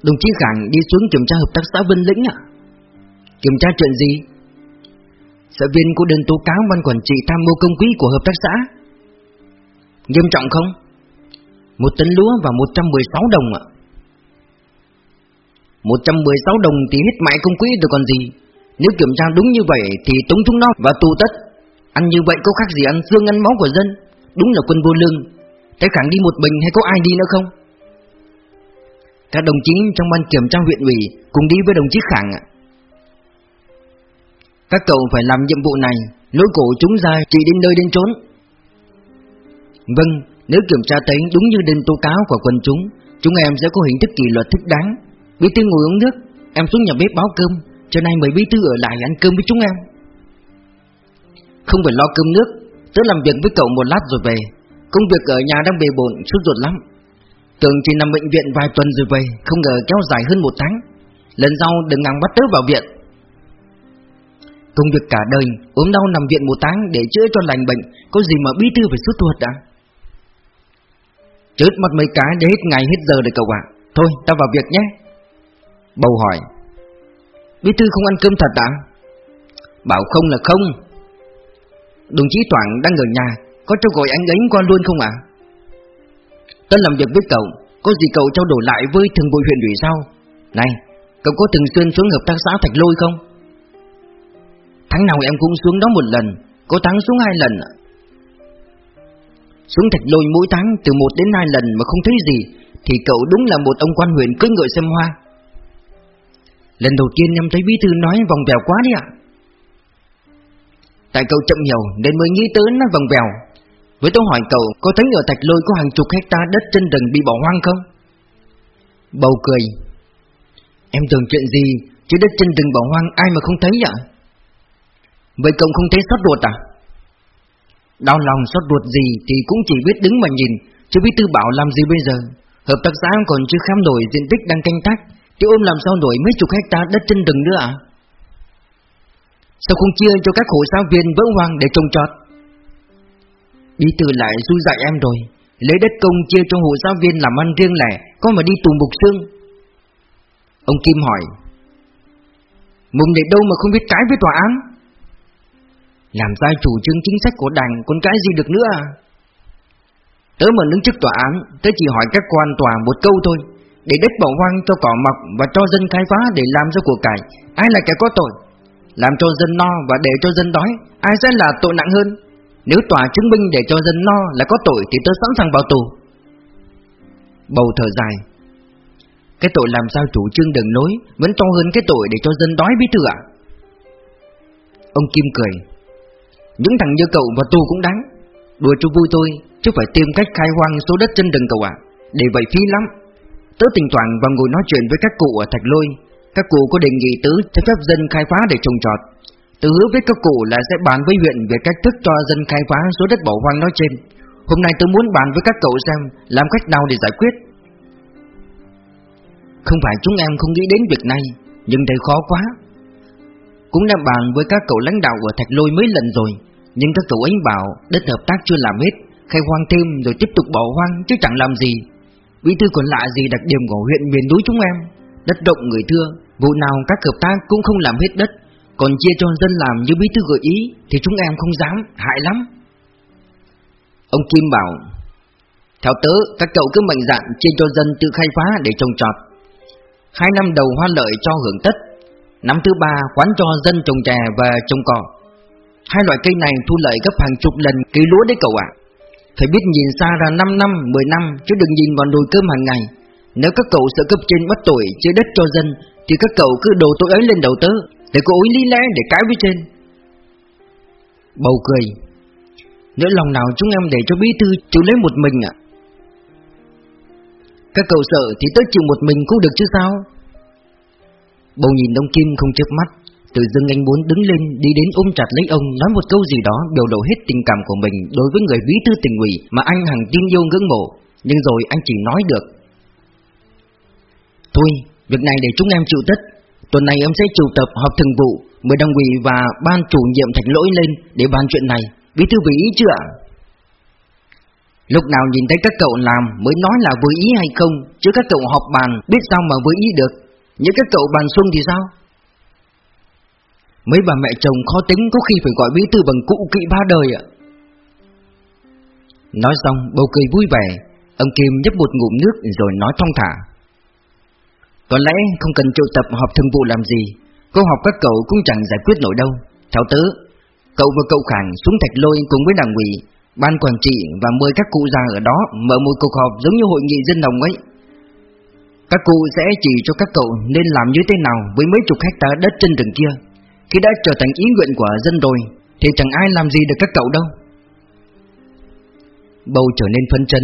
Đồng chí Khảng đi xuống kiểm tra hợp tác xã Vân Lĩnh ạ Kiểm tra chuyện gì? Sở viên của đơn tố cáo ban quản trị tham mô công quỹ của hợp tác xã Nghiêm trọng không? Một tấn lúa và 116 đồng ạ 116 đồng thì hết mãi công quỹ rồi còn gì Nếu kiểm tra đúng như vậy thì tống chúng nó và tù tất Ăn như vậy có khác gì ăn xương ăn máu của dân Đúng là quân vô lương Cái khẳng đi một mình hay có ai đi nữa không? Các đồng chí trong ban kiểm tra huyện ủy cùng đi với đồng chí Khẳng ạ. Các cậu phải làm nhiệm vụ này, lối cổ chúng ra chỉ đến nơi đến trốn. Vâng, nếu kiểm tra thấy đúng như đơn tố cáo của quân chúng, chúng em sẽ có hình thức kỷ luật thích đáng. Bí thư ngồi uống nước, em xuống nhà bếp báo cơm, cho nay mời bí thư ở lại ăn cơm với chúng em. Không phải lo cơm nước, tớ làm việc với cậu một lát rồi về. Công việc ở nhà đang bề bộn, suốt ruột lắm. Tưởng chỉ nằm bệnh viện vài tuần rồi về, không ngờ kéo dài hơn một tháng. Lần sau đừng ngang bắt tớ vào viện. Công việc cả đời, ốm đau nằm viện một tháng để chữa cho lành bệnh, có gì mà bí thư phải suốt ruột à? Chớt mất mấy cái để hết ngày hết giờ rồi cậu ạ. Thôi, ta vào việc nhé. Bầu hỏi. Bí thư không ăn cơm thật à? Bảo không là không. Đồng chí Toản đang ở nhà, có cho gọi anh ấy qua luôn không ạ? À? Tân làm việc với cậu, có gì cậu trao đổi lại với thường vụ huyện ủy sao? Này, cậu có thường xuyên xuống hợp tác xã Thạch Lôi không? Tháng nào em cũng xuống đó một lần, có tháng xuống hai lần Xuống Thạch Lôi mỗi tháng từ một đến hai lần mà không thấy gì Thì cậu đúng là một ông quan huyện cưới ngựa xem hoa Lần đầu tiên em thấy bí thư nói vòng vèo quá đi ạ. Tại cậu chậm nhiều nên mới nghĩ tới nó vòng vèo. Với tôi hỏi cậu, Có thấy ở Thạch Lôi có hàng chục hecta đất trên rừng bị bỏ hoang không? Bầu cười. Em tưởng chuyện gì, Chứ đất trên rừng bỏ hoang ai mà không thấy ạ? Vậy cậu không thấy sót ruột à? Đau lòng sót ruột gì Thì cũng chỉ biết đứng mà nhìn, Chứ biết tư bảo làm gì bây giờ? Hợp tác xã còn chưa khám nổi diện tích đang canh tác. Thì ôm làm sao nổi mấy chục hecta đất trên rừng nữa à? Sao không chia cho các hộ giáo viên vỡ hoang để trồng trọt? Bí thư lại xui dạy em rồi, Lấy đất công chia cho hộ giáo viên làm ăn riêng lẻ, Có mà đi tù mục xương Ông Kim hỏi Mùng để đâu mà không biết cái với tòa án? Làm sai chủ trương chính sách của đảng Còn cái gì được nữa à? Tớ mà đứng trước tòa án, Tớ chỉ hỏi các quan tòa một câu thôi. Để đất bỏ hoang cho cỏ mọc Và cho dân khai phá để làm ra của cải. Ai là kẻ có tội? Làm cho dân no và để cho dân đói, Ai sẽ là tội nặng hơn? Nếu tòa chứng minh để cho dân no là có tội Thì tôi sẵn sàng vào tù. Bầu thở dài. Cái tội làm sao chủ trương đường lối Vẫn to hơn cái tội để cho dân đói bí thư ạ? Ông Kim cười. Những thằng như cậu vào tù cũng đáng. Đùa cho vui tôi Chứ phải tìm cách khai hoang số đất trên rừng cậu ạ. Để vậy phí lắm. Tớ tình toàn và ngồi nói chuyện với các cụ ở Thạch Lôi. Các cụ có đề nghị tớ cho phép dân khai phá để trồng trọt. Tớ hứa với các cụ là sẽ bàn với huyện về cách thức cho dân khai phá số đất bỏ hoang nói trên. Hôm nay tớ muốn bàn với các cậu xem làm cách nào để giải quyết. Không phải chúng em không nghĩ đến việc này, Nhưng đây khó quá. Cũng đã bàn với các cậu lãnh đạo ở Thạch Lôi mấy lần rồi, Nhưng các cậu ấy bảo đất hợp tác chưa làm hết, Khai hoang thêm rồi tiếp tục bỏ hoang chứ chẳng làm gì. Bí thư còn lạ gì đặc điểm của huyện miền núi chúng em? Đất rộng người thưa Vụ nào các hợp tác cũng không làm hết đất còn chia cho dân làm như bí thư gợi ý Thì chúng em không dám, hại lắm. Ông Kim bảo Theo tớ, các cậu cứ mạnh dạn chia cho dân tự khai phá để trồng trọt. Hai năm đầu hoa lợi cho hưởng tất Năm thứ ba khoán cho dân trồng chè và trồng cỏ. Hai loại cây này thu lợi gấp hàng chục lần cây lúa đấy cậu ạ. Phải biết nhìn xa ra 5 năm, 10 năm Chứ đừng nhìn vào nồi cơm hàng ngày. Nếu các cậu sợ cấp trên bắt tội chia đất cho dân Thì các cậu cứ đổ tội ấy lên đầu tớ để cô ối lý lẽ để cãi với trên. Bầu cười. Nếu lòng nào chúng em để cho bí thư chịu lấy một mình ạ? Các cậu sợ thì tớ chịu một mình cũng được chứ sao? Bầu nhìn ông Kim không chớp mắt. Từ dưng anh muốn đứng lên đi đến ôm chặt lấy ông Nói một câu gì đó biểu lộ hết tình cảm của mình Đối với người bí thư tình ủy Mà anh hằng tin yêu ngưỡng mộ. Nhưng rồi anh chỉ nói được Thôi, việc này để chúng em chịu tất. Tuần này em sẽ chủ tập họp thường vụ Mời đăng ủy và ban chủ nhiệm thạch lỗi lên Để bàn chuyện này. Bí thư vì ý chưa Lúc nào nhìn thấy các cậu làm Mới nói là với ý hay không Chứ các cậu họp bàn biết sao mà với ý được. Những các cậu bàn xuân thì sao? Mấy bà mẹ chồng khó tính Có khi phải gọi bí thư bằng cụ kỵ ba đời ạ Nói xong, bầu cười vui vẻ, Ông Kim nhấp một ngụm nước rồi nói thong thả có lẽ không cần triệu tập họp thường vụ làm gì Câu học các cậu cũng chẳng giải quyết nổi đâu Theo tớ Cậu và cậu Khảng xuống thạch lôi cùng với đảng ủy, Ban quản trị và mời các cụ già ở đó mở một cuộc họp giống như hội nghị dân đồng ấy. Các cụ sẽ chỉ cho các cậu nên làm như thế nào với mấy chục hecta đất trên rừng kia. Khi đã trở thành ý nguyện của dân rồi, thì chẳng ai làm gì được các cậu đâu. Bầu trở nên phân chấn.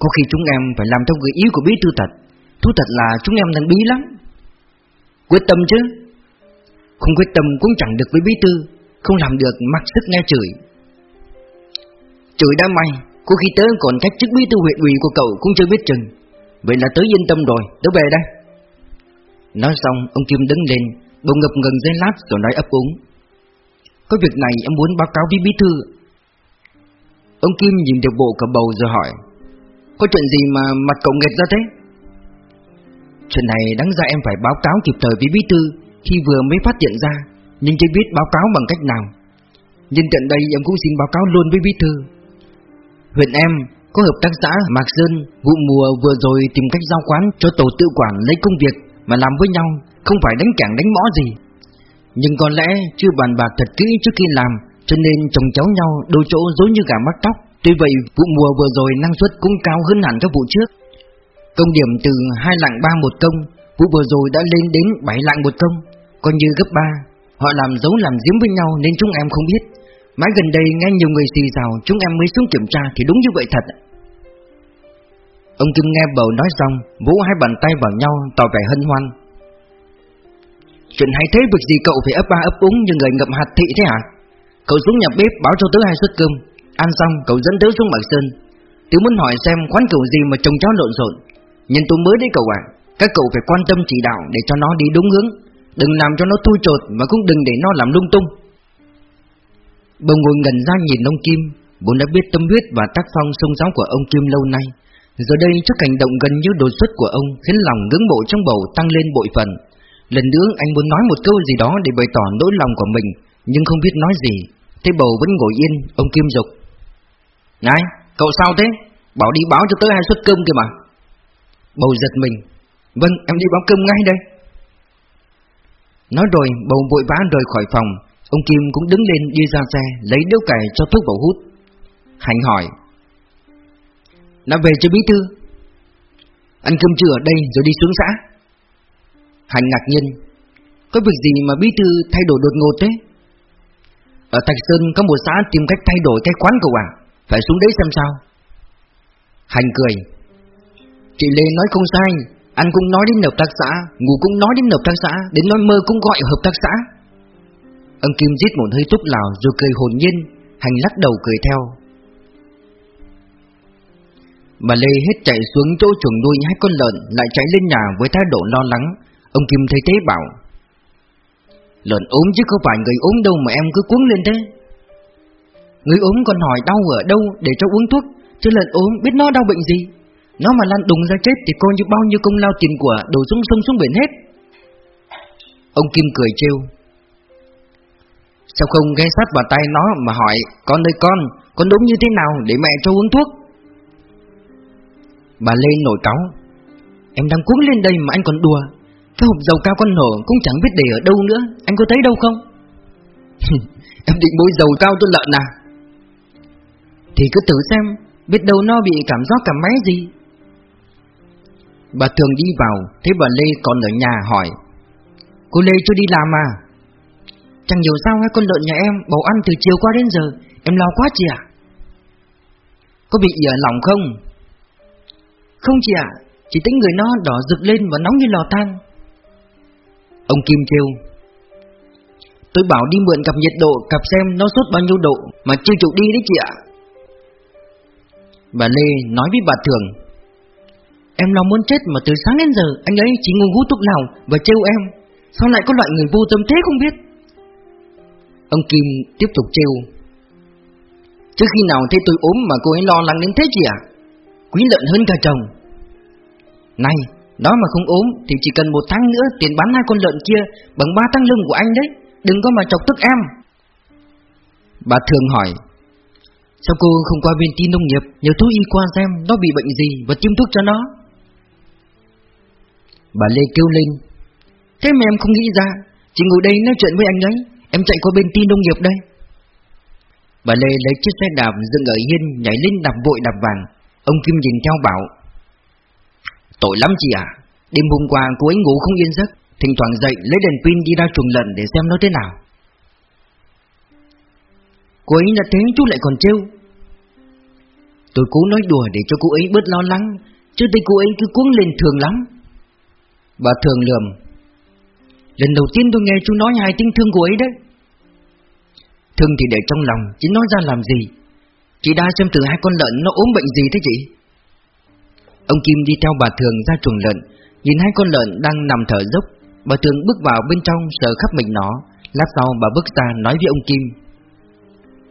Có khi chúng em phải làm theo gợi ý của bí thư thật. Thú thật là chúng em đang bí lắm. Quyết tâm chứ. Không quyết tâm cũng chẳng được với bí thư, không làm được mặc sức nghe chửi. Chửi đã may, có khi tớ còn cách chức bí thư huyện ủy của cậu cũng chưa biết chừng. Vậy là tớ yên tâm rồi, tớ về đây. Nói xong, ông Kim đứng lên, bỗng ngập ngừng giây lát rồi nói ấp úng. Có việc này em muốn báo cáo với bí thư. Ông Kim nhìn được bộ cả bầu rồi hỏi. Có chuyện gì mà mặt cậu nghệt ra thế? Chuyện này đáng ra em phải báo cáo kịp thời với bí thư khi vừa mới phát hiện ra, nhưng chưa biết báo cáo bằng cách nào. Nhưng trận đây em cũng xin báo cáo luôn với bí thư. Huyện em có hợp tác xã Mạc Sơn vụ mùa vừa rồi tìm cách giao quán cho tổ tự quản lấy công việc mà làm với nhau, không phải đánh cảng đánh mõ gì. Nhưng có lẽ chưa bàn bạc thật kỹ trước khi làm, cho nên chồng cháu nhau đôi chỗ dối như gà mắc tóc. Tuy vậy, vụ mùa vừa rồi năng suất cũng cao hơn hẳn các vụ trước. Công điểm từ hai lạng ba một công, vụ vừa rồi đã lên đến 7 lạng một công, coi như gấp 3. Họ làm giấu làm giếm với nhau nên chúng em không biết. Mãi gần đây nghe nhiều người xì xào chúng em mới xuống kiểm tra thì đúng như vậy thật. Ông Kim nghe bầu nói xong, vũ hai bàn tay vào nhau tỏ vẻ hân hoan. Chuyện hay thế việc gì cậu phải ấp ba ấp úng như người ngậm hạt thị thế hả? Cậu xuống nhà bếp báo cho tớ hai suất cơm, ăn xong cậu dẫn tớ xuống Bạc Sơn. Tớ muốn hỏi xem quán cậu gì mà trông cháu lộn xộn. Nhưng tôi mới đấy cậu ạ, các cậu phải quan tâm chỉ đạo để cho nó đi đúng hướng, đừng làm cho nó thui trột mà cũng đừng để nó làm lung tung. Bông ngồi ngần ra nhìn ông Kim, vốn đã biết tâm huyết và tác phong sung giáo của ông Kim lâu nay. Giờ đây trước hành động gần như đột xuất của ông khiến lòng ngưỡng mộ trong bầu tăng lên bội phần. Lần nữa anh muốn nói một câu gì đó để bày tỏ nỗi lòng của mình, nhưng không biết nói gì. Thế bầu vẫn ngồi yên, ông Kim dục. Này, cậu sao thế? Bảo đi báo cho tới hai suất cơm kìa mà. Bầu giật mình. Vâng, em đi báo cơm ngay đây. Nói rồi, bầu vội vã rời khỏi phòng. Ông Kim cũng đứng lên đi ra xe, lấy điếu cày cho thuốc vào hút. Hành hỏi. Đã về cho bí thư. Ăn cơm trưa ở đây rồi đi xuống xã. Hành ngạc nhiên. Có việc gì mà bí thư thay đổi đột ngột thế? Ở Thạch Sơn có một xã tìm cách thay đổi cái quán cậu à? Phải xuống đấy xem sao. Hành cười. Chị Lê nói không sai. Ăn cũng nói đến hợp tác xã Ngủ cũng nói đến hợp tác xã, Đến nói mơ cũng gọi hợp tác xã. Ông Kim giết một hơi thuốc lào rồi cười hồn nhiên Hành lắc đầu cười theo. Bà Lê hết chạy xuống chỗ chuồng nuôi hai con lợn Lại chạy lên nhà với thái độ lo lắng. Ông Kim thấy thế bảo Lợn ốm chứ không phải người ốm đâu mà em cứ cuống lên thế. Người ốm còn hỏi đau ở đâu để cho uống thuốc? Chứ lợn ốm biết nó đau bệnh gì? Nó mà lăn đùng ra chết thì coi như bao nhiêu công lao tiền của đổ xuống sông xuống biển hết. Ông Kim cười trêu Sao không ghé sát vào tay nó mà hỏi Con ơi con, con đúng như thế nào để mẹ cho uống thuốc? Bà Lê nổi cáu. Em đang cuốn lên đây mà anh còn đùa. Cái hộp dầu cao con nổ cũng chẳng biết để ở đâu nữa. Anh có thấy đâu không? Em định bôi dầu cao cho lợn à? Thì cứ thử xem, Biết đâu nó bị cảm giác cảm máy gì. Bà thường đi vào, Thấy bà Lê còn ở nhà hỏi. Cô Lê chưa đi làm à? Chẳng hiểu sao hai con lợn nhà em Bầu ăn từ chiều qua đến giờ. Em lo quá chị ạ. Có bị ỉa lòng không? Không chị ạ, chỉ tính người nó đỏ rực lên và nóng như lò than. Ông Kim kêu Tôi bảo đi mượn cặp nhiệt độ Cặp xem nó sốt bao nhiêu độ Mà chưa chịu đi đấy chị ạ Bà Lê nói với bà Thường Em lo muốn chết mà từ sáng đến giờ Anh ấy chỉ ngồi hút thuốc lào Và trêu em Sao lại có loại người vô tâm thế không biết Ông Kim tiếp tục trêu Trước khi nào thấy tôi ốm mà cô ấy lo lắng đến thế chị ạ quý lợn hơn cả chồng. Này, nó mà không ốm thì chỉ cần một tháng nữa tiền bán hai con lợn kia bằng ba tháng lương của anh đấy, đừng có mà chọc tức em. Bà thường hỏi, sao cô không qua bên tin nông nghiệp nhờ thú y qua xem nó bị bệnh gì và tiêm thuốc cho nó? Bà Lê kêu lên, thế mà em không nghĩ ra, chỉ ngồi đây nói chuyện với anh ấy, em chạy qua bên tin nông nghiệp đây. Bà Lê lấy chiếc xe đạp dựng ở hiên nhảy lên đạp vội đạp vàng Ông Kim nhìn theo bảo Tội lắm chị à Đêm hôm qua cô ấy ngủ không yên giấc, Thỉnh thoảng dậy lấy đèn pin đi ra chuồng lợn để xem nó thế nào. Cô ấy đã thế chú lại còn trêu. Tôi cố nói đùa để cho cô ấy bớt lo lắng, Chứ thấy cô ấy cứ cuống lên thường lắm. Bà thường lườm, Lần đầu tiên tôi nghe chú nói hai tiếng thương cô ấy đấy. Thương thì để trong lòng, Chứ nói ra làm gì? Chị đã xem từ hai con lợn nó ốm bệnh gì thế chị? Ông Kim đi theo bà thường ra chuồng lợn, Nhìn hai con lợn đang nằm thở dốc. Bà thường bước vào bên trong sờ khắp mình nó. Lát sau bà bước ra nói với ông Kim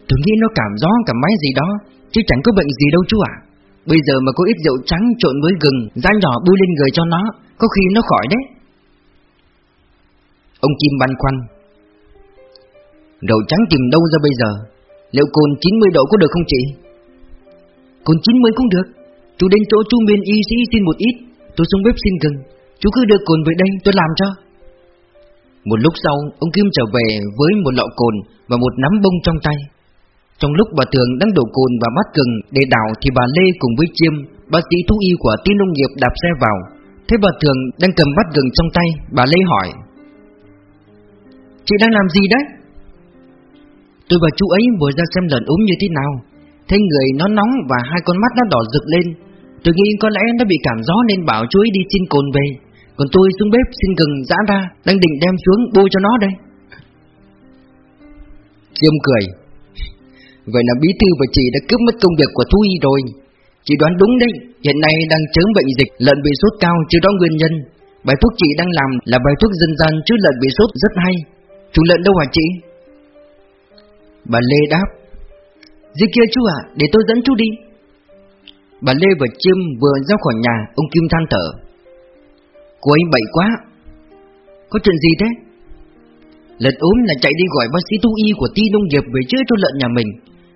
Tôi nghĩ nó cảm gió cảm máy gì đó, Chứ chẳng có bệnh gì đâu chú ạ. Bây giờ mà có ít rượu trắng trộn với gừng, Da nhỏ bôi lên người cho nó, Có khi nó khỏi đấy. Ông Kim băn khoăn, Rượu trắng tìm đâu ra bây giờ? Liệu cồn 90 độ có được không chị? Cồn 90 cũng được. Chú đến chỗ chú Miên y sĩ xin một ít, Tôi xuống bếp xin gừng. Chú cứ đưa cồn về đây, tôi làm cho. Một lúc sau, ông Kim trở về với một lọ cồn Và một nắm bông trong tay. Trong lúc bà Thường đang đổ cồn và bát gừng để đảo Thì bà Lê cùng với Chiêm, Bác sĩ thú y của tiên nông nghiệp đạp xe vào. Thấy bà Thường đang cầm bát gừng trong tay, Bà Lê hỏi, Chị đang làm gì đấy? Tôi và chú ấy vừa ra xem lợn ốm như thế nào. Thấy người nó nóng và hai con mắt nó đỏ rực lên. Tôi nghĩ có lẽ nó bị cảm gió nên bảo chú ấy đi xin cồn về. Còn tôi xuống bếp xin gừng giã ra Đang định đem xuống bôi cho nó đây. Chiêm cười. Vậy là bí thư và chị đã cướp mất công việc của Thu Y rồi. Chị đoán đúng đấy Hiện nay đang chớm bệnh dịch Lợn bị sốt cao chưa rõ nguyên nhân. Bài thuốc chị đang làm là bài thuốc dân gian Chứ lợn bị sốt rất hay. Chủ lợn đâu hả chị? Bà Lê đáp. Dưới kia chú ạ, để tôi dẫn chú đi. Bà Lê và Chiêm vừa ra khỏi nhà, Ông Kim than thở. Cô ấy bậy quá. Có chuyện gì thế? Lợn ốm là chạy đi gọi bác sĩ thú y của ti nông nghiệp về chữa cho lợn nhà mình.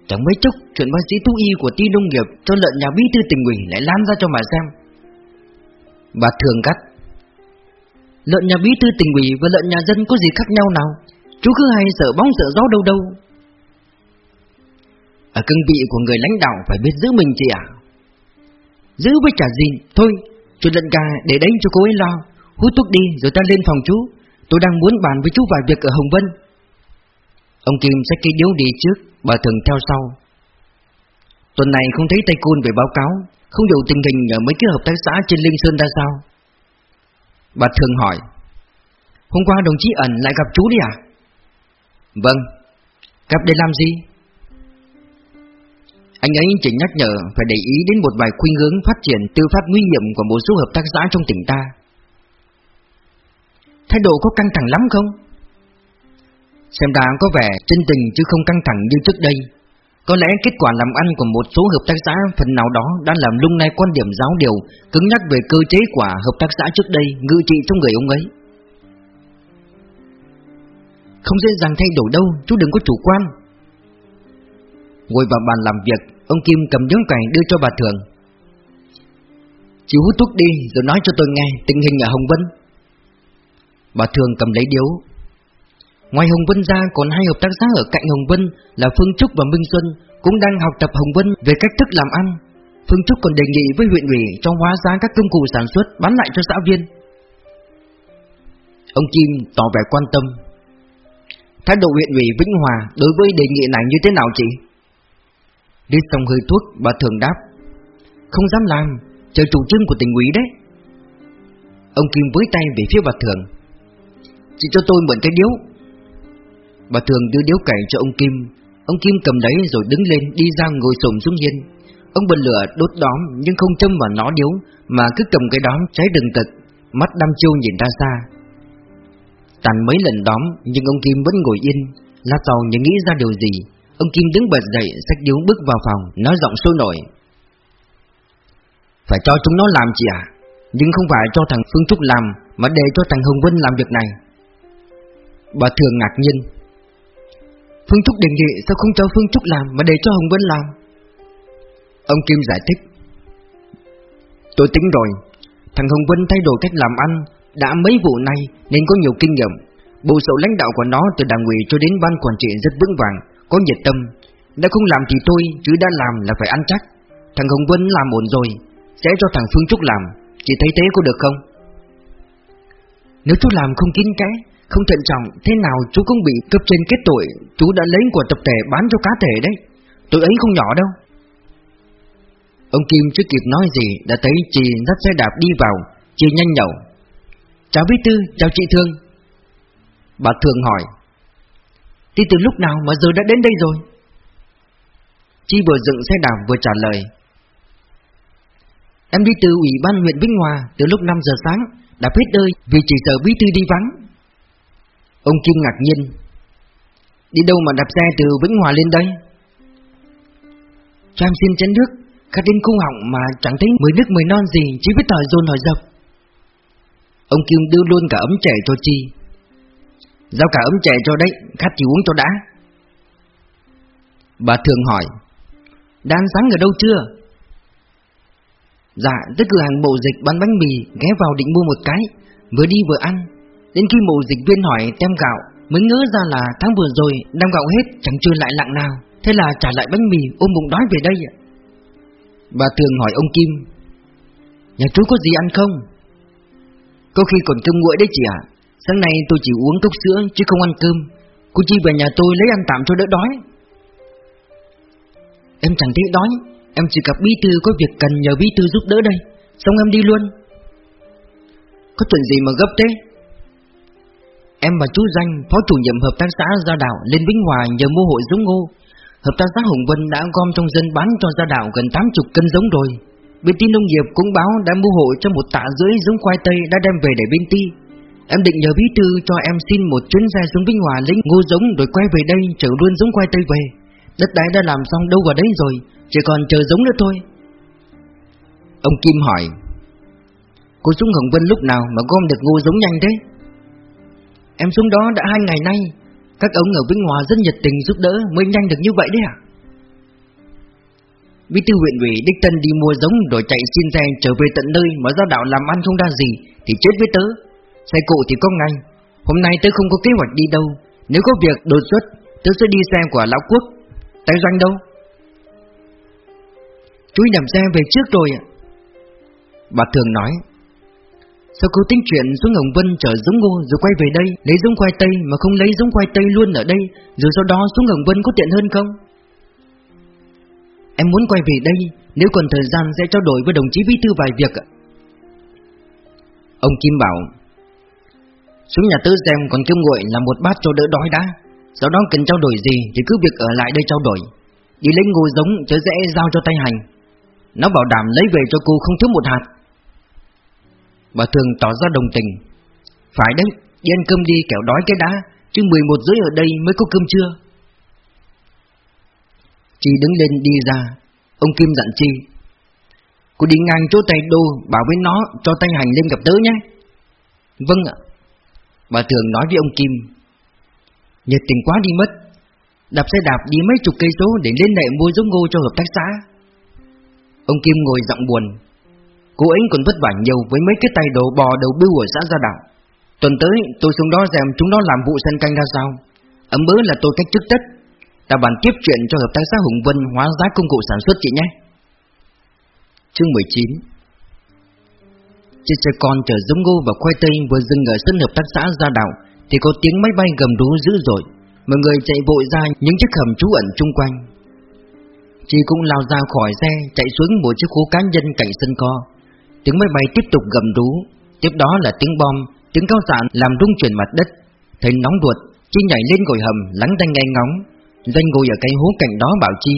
Chẳng mấy chốc, chuyện bác sĩ thú y của ti nông nghiệp cho lợn nhà bí thư tỉnh ủy lại lan ra cho mà xem. Bà thường cắt Lợn nhà bí thư tỉnh ủy và lợn nhà dân có gì khác nhau nào? Chú cứ hay sợ bóng sợ gió đâu đâu. Ở cương vị của người lãnh đạo phải biết giữ mình chị ạ. Giữ với trả gì Thôi chuyện lận gà để đấy cho cô ấy lo. Hút thuốc đi, rồi ta lên phòng chú. Tôi đang muốn bàn với chú vài việc ở Hồng Vân. Ông Kim sẽ cây điếu đi trước, Bà thường theo sau. Tuần này không thấy Tây Côn về báo cáo, Không hiểu tình hình ở mấy cái hợp tác xã trên Linh Sơn ra sao. Bà thường hỏi, Hôm qua đồng chí ẩn lại gặp chú đi à? Vâng. Gặp để làm gì? Anh ấy chỉ nhắc nhở Phải để ý đến một vài khuynh hướng phát triển Tư pháp nguy hiểm của một số hợp tác xã trong tỉnh ta. Thái độ có căng thẳng lắm không? Xem ra có vẻ chân tình chứ không căng thẳng như trước đây. Có lẽ kết quả làm ăn của một số hợp tác xã phần nào đó đã làm lung lay quan điểm giáo điều Cứng nhắc về cơ chế của hợp tác xã trước đây ngự trị trong người ông ấy. Không dễ dàng thay đổi đâu, chú đừng có chủ quan. Ngồi vào bàn làm việc, ông Kim cầm giống cày đưa cho bà Thường Chị hút thuốc đi, rồi nói cho tôi nghe tình hình ở Hồng Vân Bà Thường cầm lấy điếu Ngoài Hồng Vân ra, còn hai hợp tác xã ở cạnh Hồng Vân là Phương Trúc và Minh Xuân cũng đang học tập Hồng Vân về cách thức làm ăn. Phương Trúc còn đề nghị với huyện ủy cho hóa giá các công cụ sản xuất bán lại cho xã viên. Ông Kim tỏ vẻ quan tâm. Thái độ huyện ủy Vĩnh Hòa đối với đề nghị này như thế nào chị? Đi xong hơi thuốc, bà thường đáp. Không dám làm, chờ chủ trương của tỉnh ủy đấy. Ông Kim với tay về phía bà thường. Chị cho tôi mượn cái điếu Bà thường đưa điếu cày cho ông Kim Ông Kim cầm lấy rồi đứng lên đi ra ngồi sồn xuống hiên Ông bật lửa đốt đóm nhưng không châm vào nó điếu Mà cứ cầm cái đóm cháy đừng tật Mắt đăm chiêu nhìn ra xa Tàn mấy lần đóm nhưng ông Kim vẫn ngồi yên Lát sau nhớ nghĩ ra điều gì Ông Kim đứng bật dậy sách điếu bước vào phòng, Nói giọng sôi nổi. Phải cho chúng nó làm chị à Nhưng không phải cho thằng Phương Trúc làm, Mà để cho thằng Hồng Vân làm việc này. Bà thường ngạc nhiên. Phương Trúc đề nghị sao không cho Phương Trúc làm, Mà để cho Hồng Vân làm? Ông Kim giải thích. Tôi tính rồi, Thằng Hồng Vân thay đổi cách làm ăn, Đã mấy vụ này nên có nhiều kinh nghiệm. Bộ sậu lãnh đạo của nó từ đảng ủy cho đến ban quản trị rất vững vàng. Có nhiệt tâm Đã không làm thì tôi, chứ đã làm là phải ăn chắc. Thằng Hồng Vân làm ổn rồi Sẽ cho thằng Phương Trúc làm Chị thấy thế có được không? Nếu chú làm không kín kẽ Không thận trọng Thế nào chú cũng bị cấp trên kết tội Chú đã lấy của tập thể bán cho cá thể đấy. Tội ấy không nhỏ đâu. Ông Kim chưa kịp nói gì Đã thấy chị dắt xe đạp đi vào Chị nhanh nhậu. Chào Bí Tư, chào chị Thương. Bà Thường hỏi Đi từ lúc nào mà giờ đã đến đây rồi? Chi vừa dựng xe đạp vừa trả lời. Em đi từ ủy ban huyện Vĩnh Hòa Từ lúc 5 giờ sáng Đã hết đời vì chỉ sợ bí thư đi vắng. Ông Kim ngạc nhiên. Đi đâu mà đạp xe từ Vĩnh Hòa lên đây? Cho em xin chén nước, Khát đến cung họng mà chẳng thấy mười nước mười non gì, Chỉ biết tỏi dồn hỏi dập. Ông Kim đưa luôn cả ấm chè cho Chi. Giao cả ấm chè cho đấy, Khát chỉ uống cho đã. Bà thường hỏi Đã ăn sáng ở đâu chưa? Dạ tới cửa hàng bộ dịch bán bánh mì, Ghé vào định mua một cái, Vừa đi vừa ăn. Đến khi bộ dịch viên hỏi tem gạo, Mới ngỡ ra là tháng vừa rồi Đem gạo hết, chẳng chưa lại lặng nào, Thế là trả lại bánh mì, ôm bụng đói về đây ạ. Bà thường hỏi ông Kim, Nhà chú có gì ăn không? Có khi còn cơm nguội đấy chị ạ. Sáng nay tôi chỉ uống cốc sữa chứ không ăn cơm. Cô Chi về nhà tôi lấy ăn tạm cho đỡ đói. Em chẳng thấy đói. Em chỉ gặp bí thư có việc cần nhờ bí thư giúp đỡ đây. Xong em đi luôn. Có chuyện gì mà gấp thế? Em và chú Danh, Phó chủ nhiệm hợp tác xã Gia Đạo lên Vĩnh Hòa nhờ mua hội giống ngô. Hợp tác xã Hồng Vân đã gom trong dân bán cho Gia Đạo gần 80 cân giống rồi. Bên tin nông nghiệp cũng báo đã mua hộ cho một tạ rưỡi giống khoai tây đã đem về để bên ti. Em định nhờ bí thư cho em xin một chuyến xe xuống Vinh Hòa lấy ngô giống rồi quay về đây, chở luôn giống quay tây về. Đất đai đã làm xong đâu vào đấy rồi, Chỉ còn chờ giống nữa thôi. Ông Kim hỏi, Cô xuống Hồng Vân lúc nào mà gom được ngô giống nhanh thế? Em xuống đó đã hai ngày nay, Các ông ở Vĩnh Hòa rất nhiệt tình giúp đỡ Mới nhanh được như vậy đấy à Bí thư huyện ủy đích thân đi mua giống Rồi chạy xin xe trở về tận nơi Mà ra đạo làm ăn không ra gì Thì chết với tớ. Xe cụ thì có ngay. Hôm nay tớ không có kế hoạch đi đâu. Nếu có việc đột xuất, Tớ sẽ đi xe của Lão Quốc. Tay doanh đâu? Chú nhầm xe về trước rồi ạ. Bà thường nói, Sao cô tính chuyện xuống Hồng Vân chở giống ngô rồi quay về đây, Lấy giống khoai tây mà không lấy giống khoai tây luôn ở đây, Rồi sau đó xuống Hồng Vân có tiện hơn không? Em muốn quay về đây, Nếu còn thời gian sẽ trao đổi với đồng chí bí thư vài việc ạ. Ông Kim bảo xuống nhà tứ xem còn kêu nguội là một bát cho đỡ đói đã. Sau đó cần trao đổi gì thì cứ việc ở lại đây trao đổi. Đi lấy ngô giống chớ dễ giao cho tay hành. Nó bảo đảm lấy về cho cô không thiếu một hạt. Bà thường tỏ ra đồng tình. Phải đấy, đi ăn cơm đi kẻo đói cái đã. Chứ 11 rưỡi ở đây mới có cơm trưa. Chi đứng lên đi ra. Ông Kim dặn Chi Cô đi ngang chỗ tay đô Bảo với nó cho tay hành lên gặp tớ nhé. Vâng ạ. Bà thường nói với ông Kim Nhiệt tình quá đi mất, Đạp xe đạp đi mấy chục cây số Để lên lại mua giống ngô cho hợp tác xã. Ông Kim ngồi giọng buồn, Cô ấy còn vất vả nhiều với mấy cái tay đồ bò đầu bưu ở xã Gia Đạo. Tuần tới tôi xuống đó xem chúng nó làm vụ sân canh ra sao. Ấm bớ là tôi cách chức tất. Ta bàn tiếp chuyện cho hợp tác xã Hùng Vân hóa giá công cụ sản xuất chị nhé. Chương 19 Chiếc xe con chở giống ngô và khoai tây vừa dừng ở sân hợp tác xã Gia Đạo Thì có tiếng máy bay gầm rú dữ dội. Mọi người chạy vội ra những chiếc hầm trú ẩn chung quanh. Chị cũng lao ra khỏi xe, Chạy xuống một chiếc khu cá nhân cạnh sân co. Tiếng máy bay tiếp tục gầm rú. Tiếp đó là tiếng bom, Tiếng cao sản làm rung chuyển mặt đất. Thấy nóng ruột, Chi nhảy lên ngồi hầm, lắng tai nghe ngóng. Doanh ngồi ở cái hố cạnh đó bảo Chi.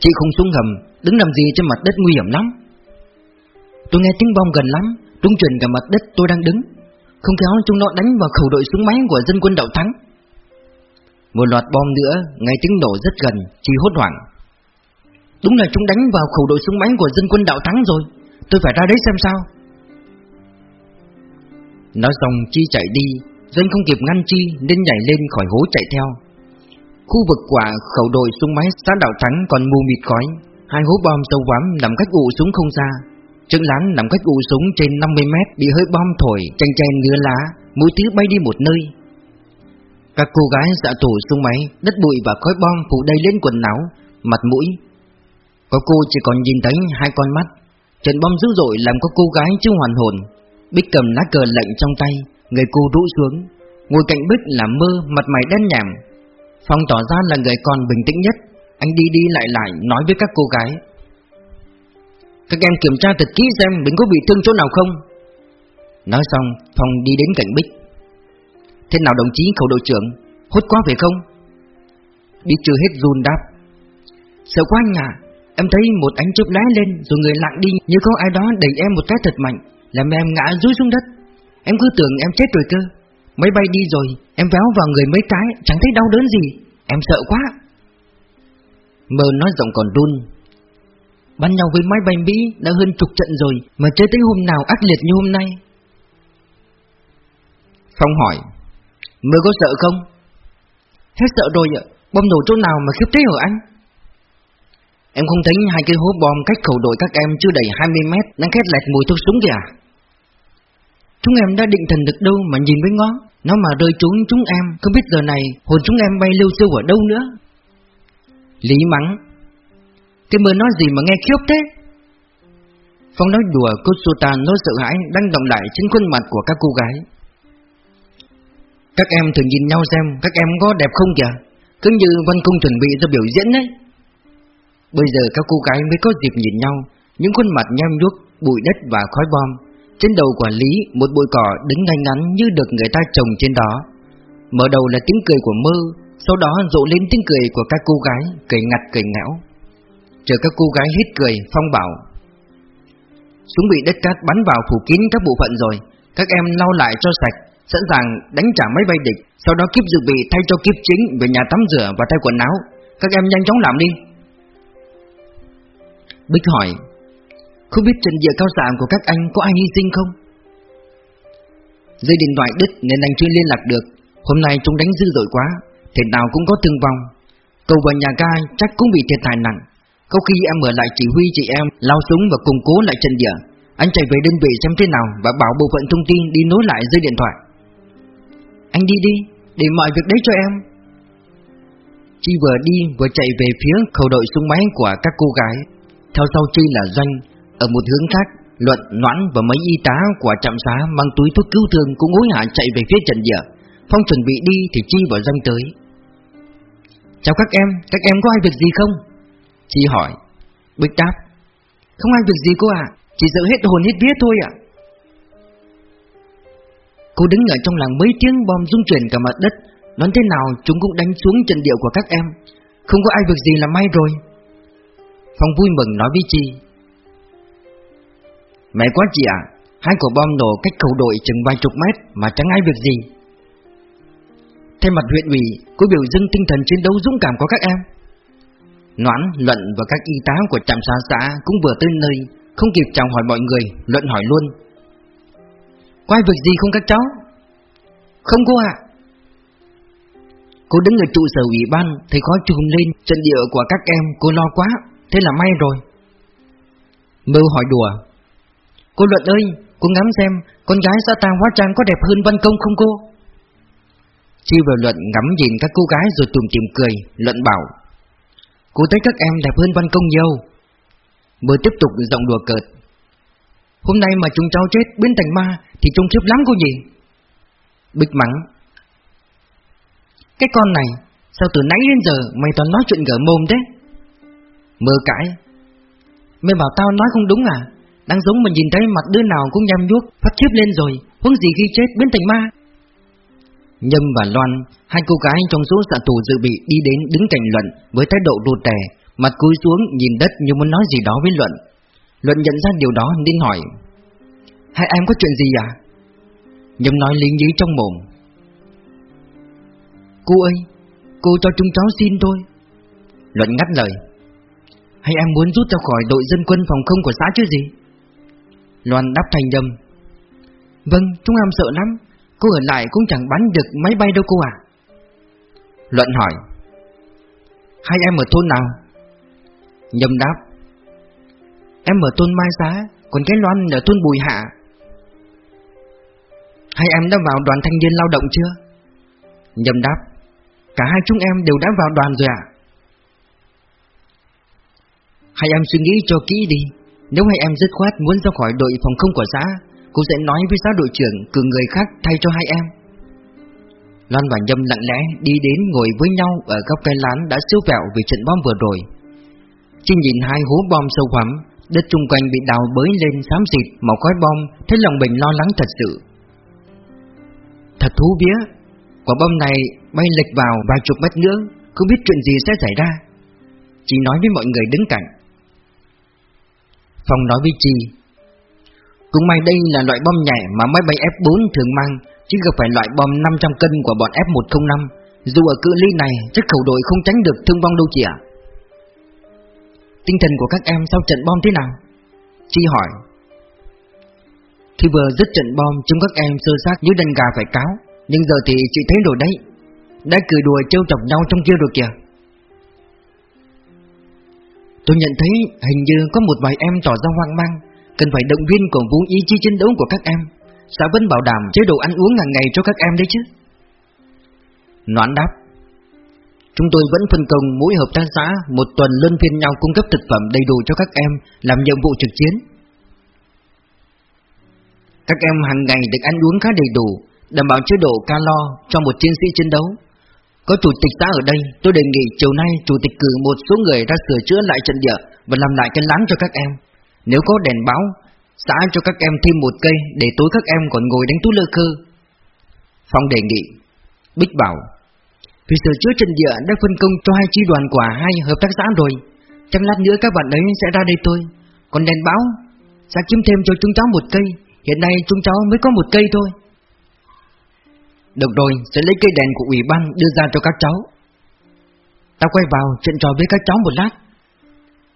Chị không xuống hầm, Đứng làm gì trên mặt đất nguy hiểm lắm. Tôi nghe tiếng bom gần lắm đúng chuẩn cả mặt đất tôi đang đứng. Không khéo chúng nó đánh vào khẩu đội súng máy của dân quân đậu thắng. Một loạt bom nữa Nghe tiếng nổ rất gần Chi hốt hoảng. Đúng là chúng đánh vào khẩu đội súng máy của dân quân đạo thắng rồi, Tôi phải ra đấy xem sao. Nói xong, Chi chạy đi, Dân không kịp ngăn Chi Nên nhảy lên khỏi hố chạy theo. Khu vực quả khẩu đội súng máy xã đạo thắng còn mù mịt khói, Hai hố bom sâu vắm nằm cách ụ súng không xa. Trứng láng nằm cách ụ súng trên 50 mét, Bị hơi bom thổi chanh chen ngứa lá. Mũi thứ bay đi một nơi. Các cô gái dạ tủ xuống máy Đất bụi và khói bom phủ đầy lên quần áo, Mặt mũi. Có cô chỉ còn nhìn thấy hai con mắt. Trận bom dữ dội làm có cô gái chưa hoàn hồn. Bích cầm lá cờ lệnh trong tay, Người cô rũ xuống. Ngồi cạnh Bích là mơ, mặt mày đen nhảm. Phong tỏ ra là người còn bình tĩnh nhất. Anh đi đi lại lại, nói với các cô gái. Các em kiểm tra thật kỹ xem mình có bị thương chỗ nào không Nói xong Phong đi đến cạnh Bích Thế nào đồng chí khẩu đội trưởng Hốt quá phải không Bích chưa hết run đáp Sợ quá anh à Em thấy một ánh chớp lóe lên rồi người lặng đi như có ai đó đẩy em một cái thật mạnh, làm em ngã rúi xuống đất. Em cứ tưởng em chết rồi cơ. Máy bay đi rồi, em véo vào người mấy cái, chẳng thấy đau đớn gì. Em sợ quá. Mơ nói giọng còn run. Bắn nhau với máy bay Mỹ đã hơn chục trận rồi, mà chơi tới hôm nào ác liệt như hôm nay. Phong hỏi, Mưa có sợ không? Hết sợ rồi ạ, bom nổ chỗ nào mà khiếp thế hả anh? Em không thấy hai cái hố bom cách khẩu đội các em chưa đầy 20 mét đang khét lẹt mùi thuốc súng kìa à? Chúng em đã định thần được đâu mà nhìn với ngó Nó mà rơi trúng chúng em Không biết giờ này hồn chúng em bay lưu siêu ở đâu nữa Lý mắng cái mơ nói gì mà nghe khiếp thế? Phong nói đùa cô Suta nỗi sợ hãi đang động lại trên khuôn mặt của các cô gái. Các em thử nhìn nhau xem các em có đẹp không kìa? Cứ như Văn Cung chuẩn bị ra biểu diễn đấy. Bây giờ các cô gái mới có dịp nhìn nhau Những khuôn mặt nham nhuốc, bụi đất và khói bom. Trên đầu quản lý một bụi cỏ đứng ngay ngắn như được người ta trồng trên đó. Mở đầu là tiếng cười của mơ Sau đó rộ lên tiếng cười của các cô gái Cười ngặt cười ngẽo. Chờ các cô gái hít cười, Phong bảo. Súng bị đất cát bắn vào phủ kín các bộ phận rồi Các em lau lại cho sạch Sẵn sàng đánh trả máy bay địch Sau đó kiếp dự bị thay cho kiếp chính Về nhà tắm rửa và thay quần áo. Các em nhanh chóng làm đi. Bích hỏi Không biết trận địa cao sản của các anh có ai hy sinh không? Dây điện thoại đứt nên anh chưa liên lạc được. Hôm nay chúng đánh dữ dội quá Thể nào cũng có thương vong. Cầu và nhà ga chắc cũng bị thiệt hại nặng. Có khi em ở lại chỉ huy chị em Lao súng và củng cố lại trận địa Anh chạy về đơn vị xem thế nào Và bảo bộ phận thông tin đi nối lại dây điện thoại Anh đi đi Để mọi việc đấy cho em Chi vừa đi vừa chạy về phía khẩu đội súng máy của các cô gái theo sau Chi là Doanh Ở một hướng khác Luận, Noãn và mấy y tá của trạm xá mang túi thuốc cứu thương cũng hối hả chạy về phía trận địa. Phong chuẩn bị đi thì Chi và Doanh tới. Chào các em, các em có ai việc gì không? Chi hỏi. Bích đáp. Không ai việc gì cô ạ, chỉ sợ hết hồn hết vía thôi ạ. Cô đứng ở trong làng mấy tiếng bom rung chuyển cả mặt đất, nói thế nào chúng cũng đánh xuống trận địa của các em. Không có ai việc gì là may rồi. Phong vui mừng nói với Chi Mẹ quá chị ạ Hai quả bom nổ cách khẩu đội chừng vài chục mét Mà chẳng ai việc gì Thay mặt huyện ủy Cô biểu dưng tinh thần chiến đấu dũng cảm của các em Noãn, Luận và các y tá của trạm xá xã Cũng vừa tới nơi Không kịp chào hỏi mọi người Luận hỏi luôn. Quay việc gì không các cháu? Không cô ạ. Cô đứng ở trụ sở ủy ban Thấy khó trùm lên trận địa của các em Cô lo quá Thế là may rồi. Mưu hỏi đùa Cô Luận ơi Cô ngắm xem Con gái xã ta hóa trang có đẹp hơn Văn Công không cô? Chi và Luận ngắm nhìn các cô gái rồi tùm tìm cười Luận bảo Cô thấy các em đẹp hơn Văn Công nhiều. Mơ tiếp tục giọng đùa cợt. Hôm nay mà chúng cháu chết biến thành ma Thì trông khiếp lắm cô nhỉ? Bích mắng. Cái con này, Sao từ nãy đến giờ mày toàn nói chuyện gở mồm thế? Mơ cãi. Mày bảo tao nói không đúng à? Đang giống mình nhìn thấy mặt đứa nào cũng nhăm nhuốc, Phát khiếp lên rồi Hướng gì khi chết biến thành ma? Nhâm và Loan, Hai cô gái trong số xạ tù dự bị đi đến đứng cạnh Luận Với thái độ rụt rè, Mặt cúi xuống nhìn đất như muốn nói gì đó với Luận. Luận nhận ra điều đó nên hỏi, Hai em có chuyện gì à? Nhâm nói lý nhí trong mồm, Cô ơi, Cô cho chúng cháu xin thôi. Luận ngắt lời, hay em muốn rút ra khỏi đội dân quân phòng không của xã chứ gì? Loan đáp thành nhâm. Vâng chúng em sợ lắm. Cô ở lại cũng chẳng bắn được máy bay đâu cô à? Luận hỏi. Hai em ở thôn nào? Nhâm đáp. Em ở thôn Mai Xá Còn cái Loan ở thôn Bùi Hạ. Hai em đã vào đoàn thanh niên lao động chưa? Nhâm đáp. Cả hai chúng em đều đã vào đoàn rồi ạ. Hai em suy nghĩ cho kỹ đi. Nếu hai em dứt khoát muốn ra khỏi đội phòng không của xã Cô sẽ nói với giáo đội trưởng cử người khác thay cho hai em. Loan và Nhâm lặng lẽ đi đến ngồi với nhau ở góc cây lán đã siêu vẹo vì trận bom vừa rồi. Chỉ nhìn hai hố bom sâu hoắm, Đất chung quanh bị đào bới lên xám xịt màu khói bom Thấy lòng mình lo lắng thật sự. Thật thú vía, Quả bom này bay lệch vào vài chục mét nữa, Không biết chuyện gì sẽ xảy ra. Chị nói với mọi người đứng cạnh. Phong nói với Chi cũng may đây là loại bom nhẹ mà máy bay F4 thường mang, Chứ gặp phải loại bom 500 cân của bọn F105 Dù ở cự ly này, chắc khẩu đội không tránh được thương vong đâu chị ạ. Tinh thần của các em sau trận bom thế nào? Chi hỏi. Khi vừa dứt trận bom, chúng các em sơ xác như đàn gà phải cáo. Nhưng giờ thì chị thấy rồi đấy. Đã cười đùa trêu chọc nhau trong kia rồi kìa. Tôi nhận thấy hình như có một vài em tỏ ra hoang mang. Cần phải động viên cổ vũ ý chí chiến đấu của các em Xã vẫn bảo đảm chế độ ăn uống hàng ngày cho các em đấy chứ Noãn đáp Chúng tôi vẫn phân công mỗi hợp tác xã một tuần luân phiên nhau cung cấp thực phẩm đầy đủ cho các em làm nhiệm vụ trực chiến. Các em hàng ngày được ăn uống khá đầy đủ, đảm bảo chế độ calo cho một chiến sĩ chiến đấu. Có chủ tịch xã ở đây, tôi đề nghị chiều nay chủ tịch cử một số người ra sửa chữa lại trận địa và làm lại cái lán cho các em. Nếu có đèn báo, xã cho các em thêm một cây để tối các em còn ngồi đánh tú lơ khơ. Phong đề nghị. Bích bảo, vì sửa chữa trận địa đã phân công cho hai chi đoàn của hai hợp tác xã rồi. Chắc lát nữa các bạn ấy sẽ ra đây thôi. Còn đèn báo Sẽ kiếm thêm cho chúng cháu một cây. Hiện nay chúng cháu mới có một cây thôi. Được rồi Sẽ lấy cây đèn của ủy ban đưa ra cho các cháu. Ta quay vào chuyện trò với các cháu một lát.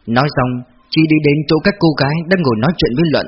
Nói xong khi đi đến chỗ các cô gái đang ngồi nói chuyện với Luận.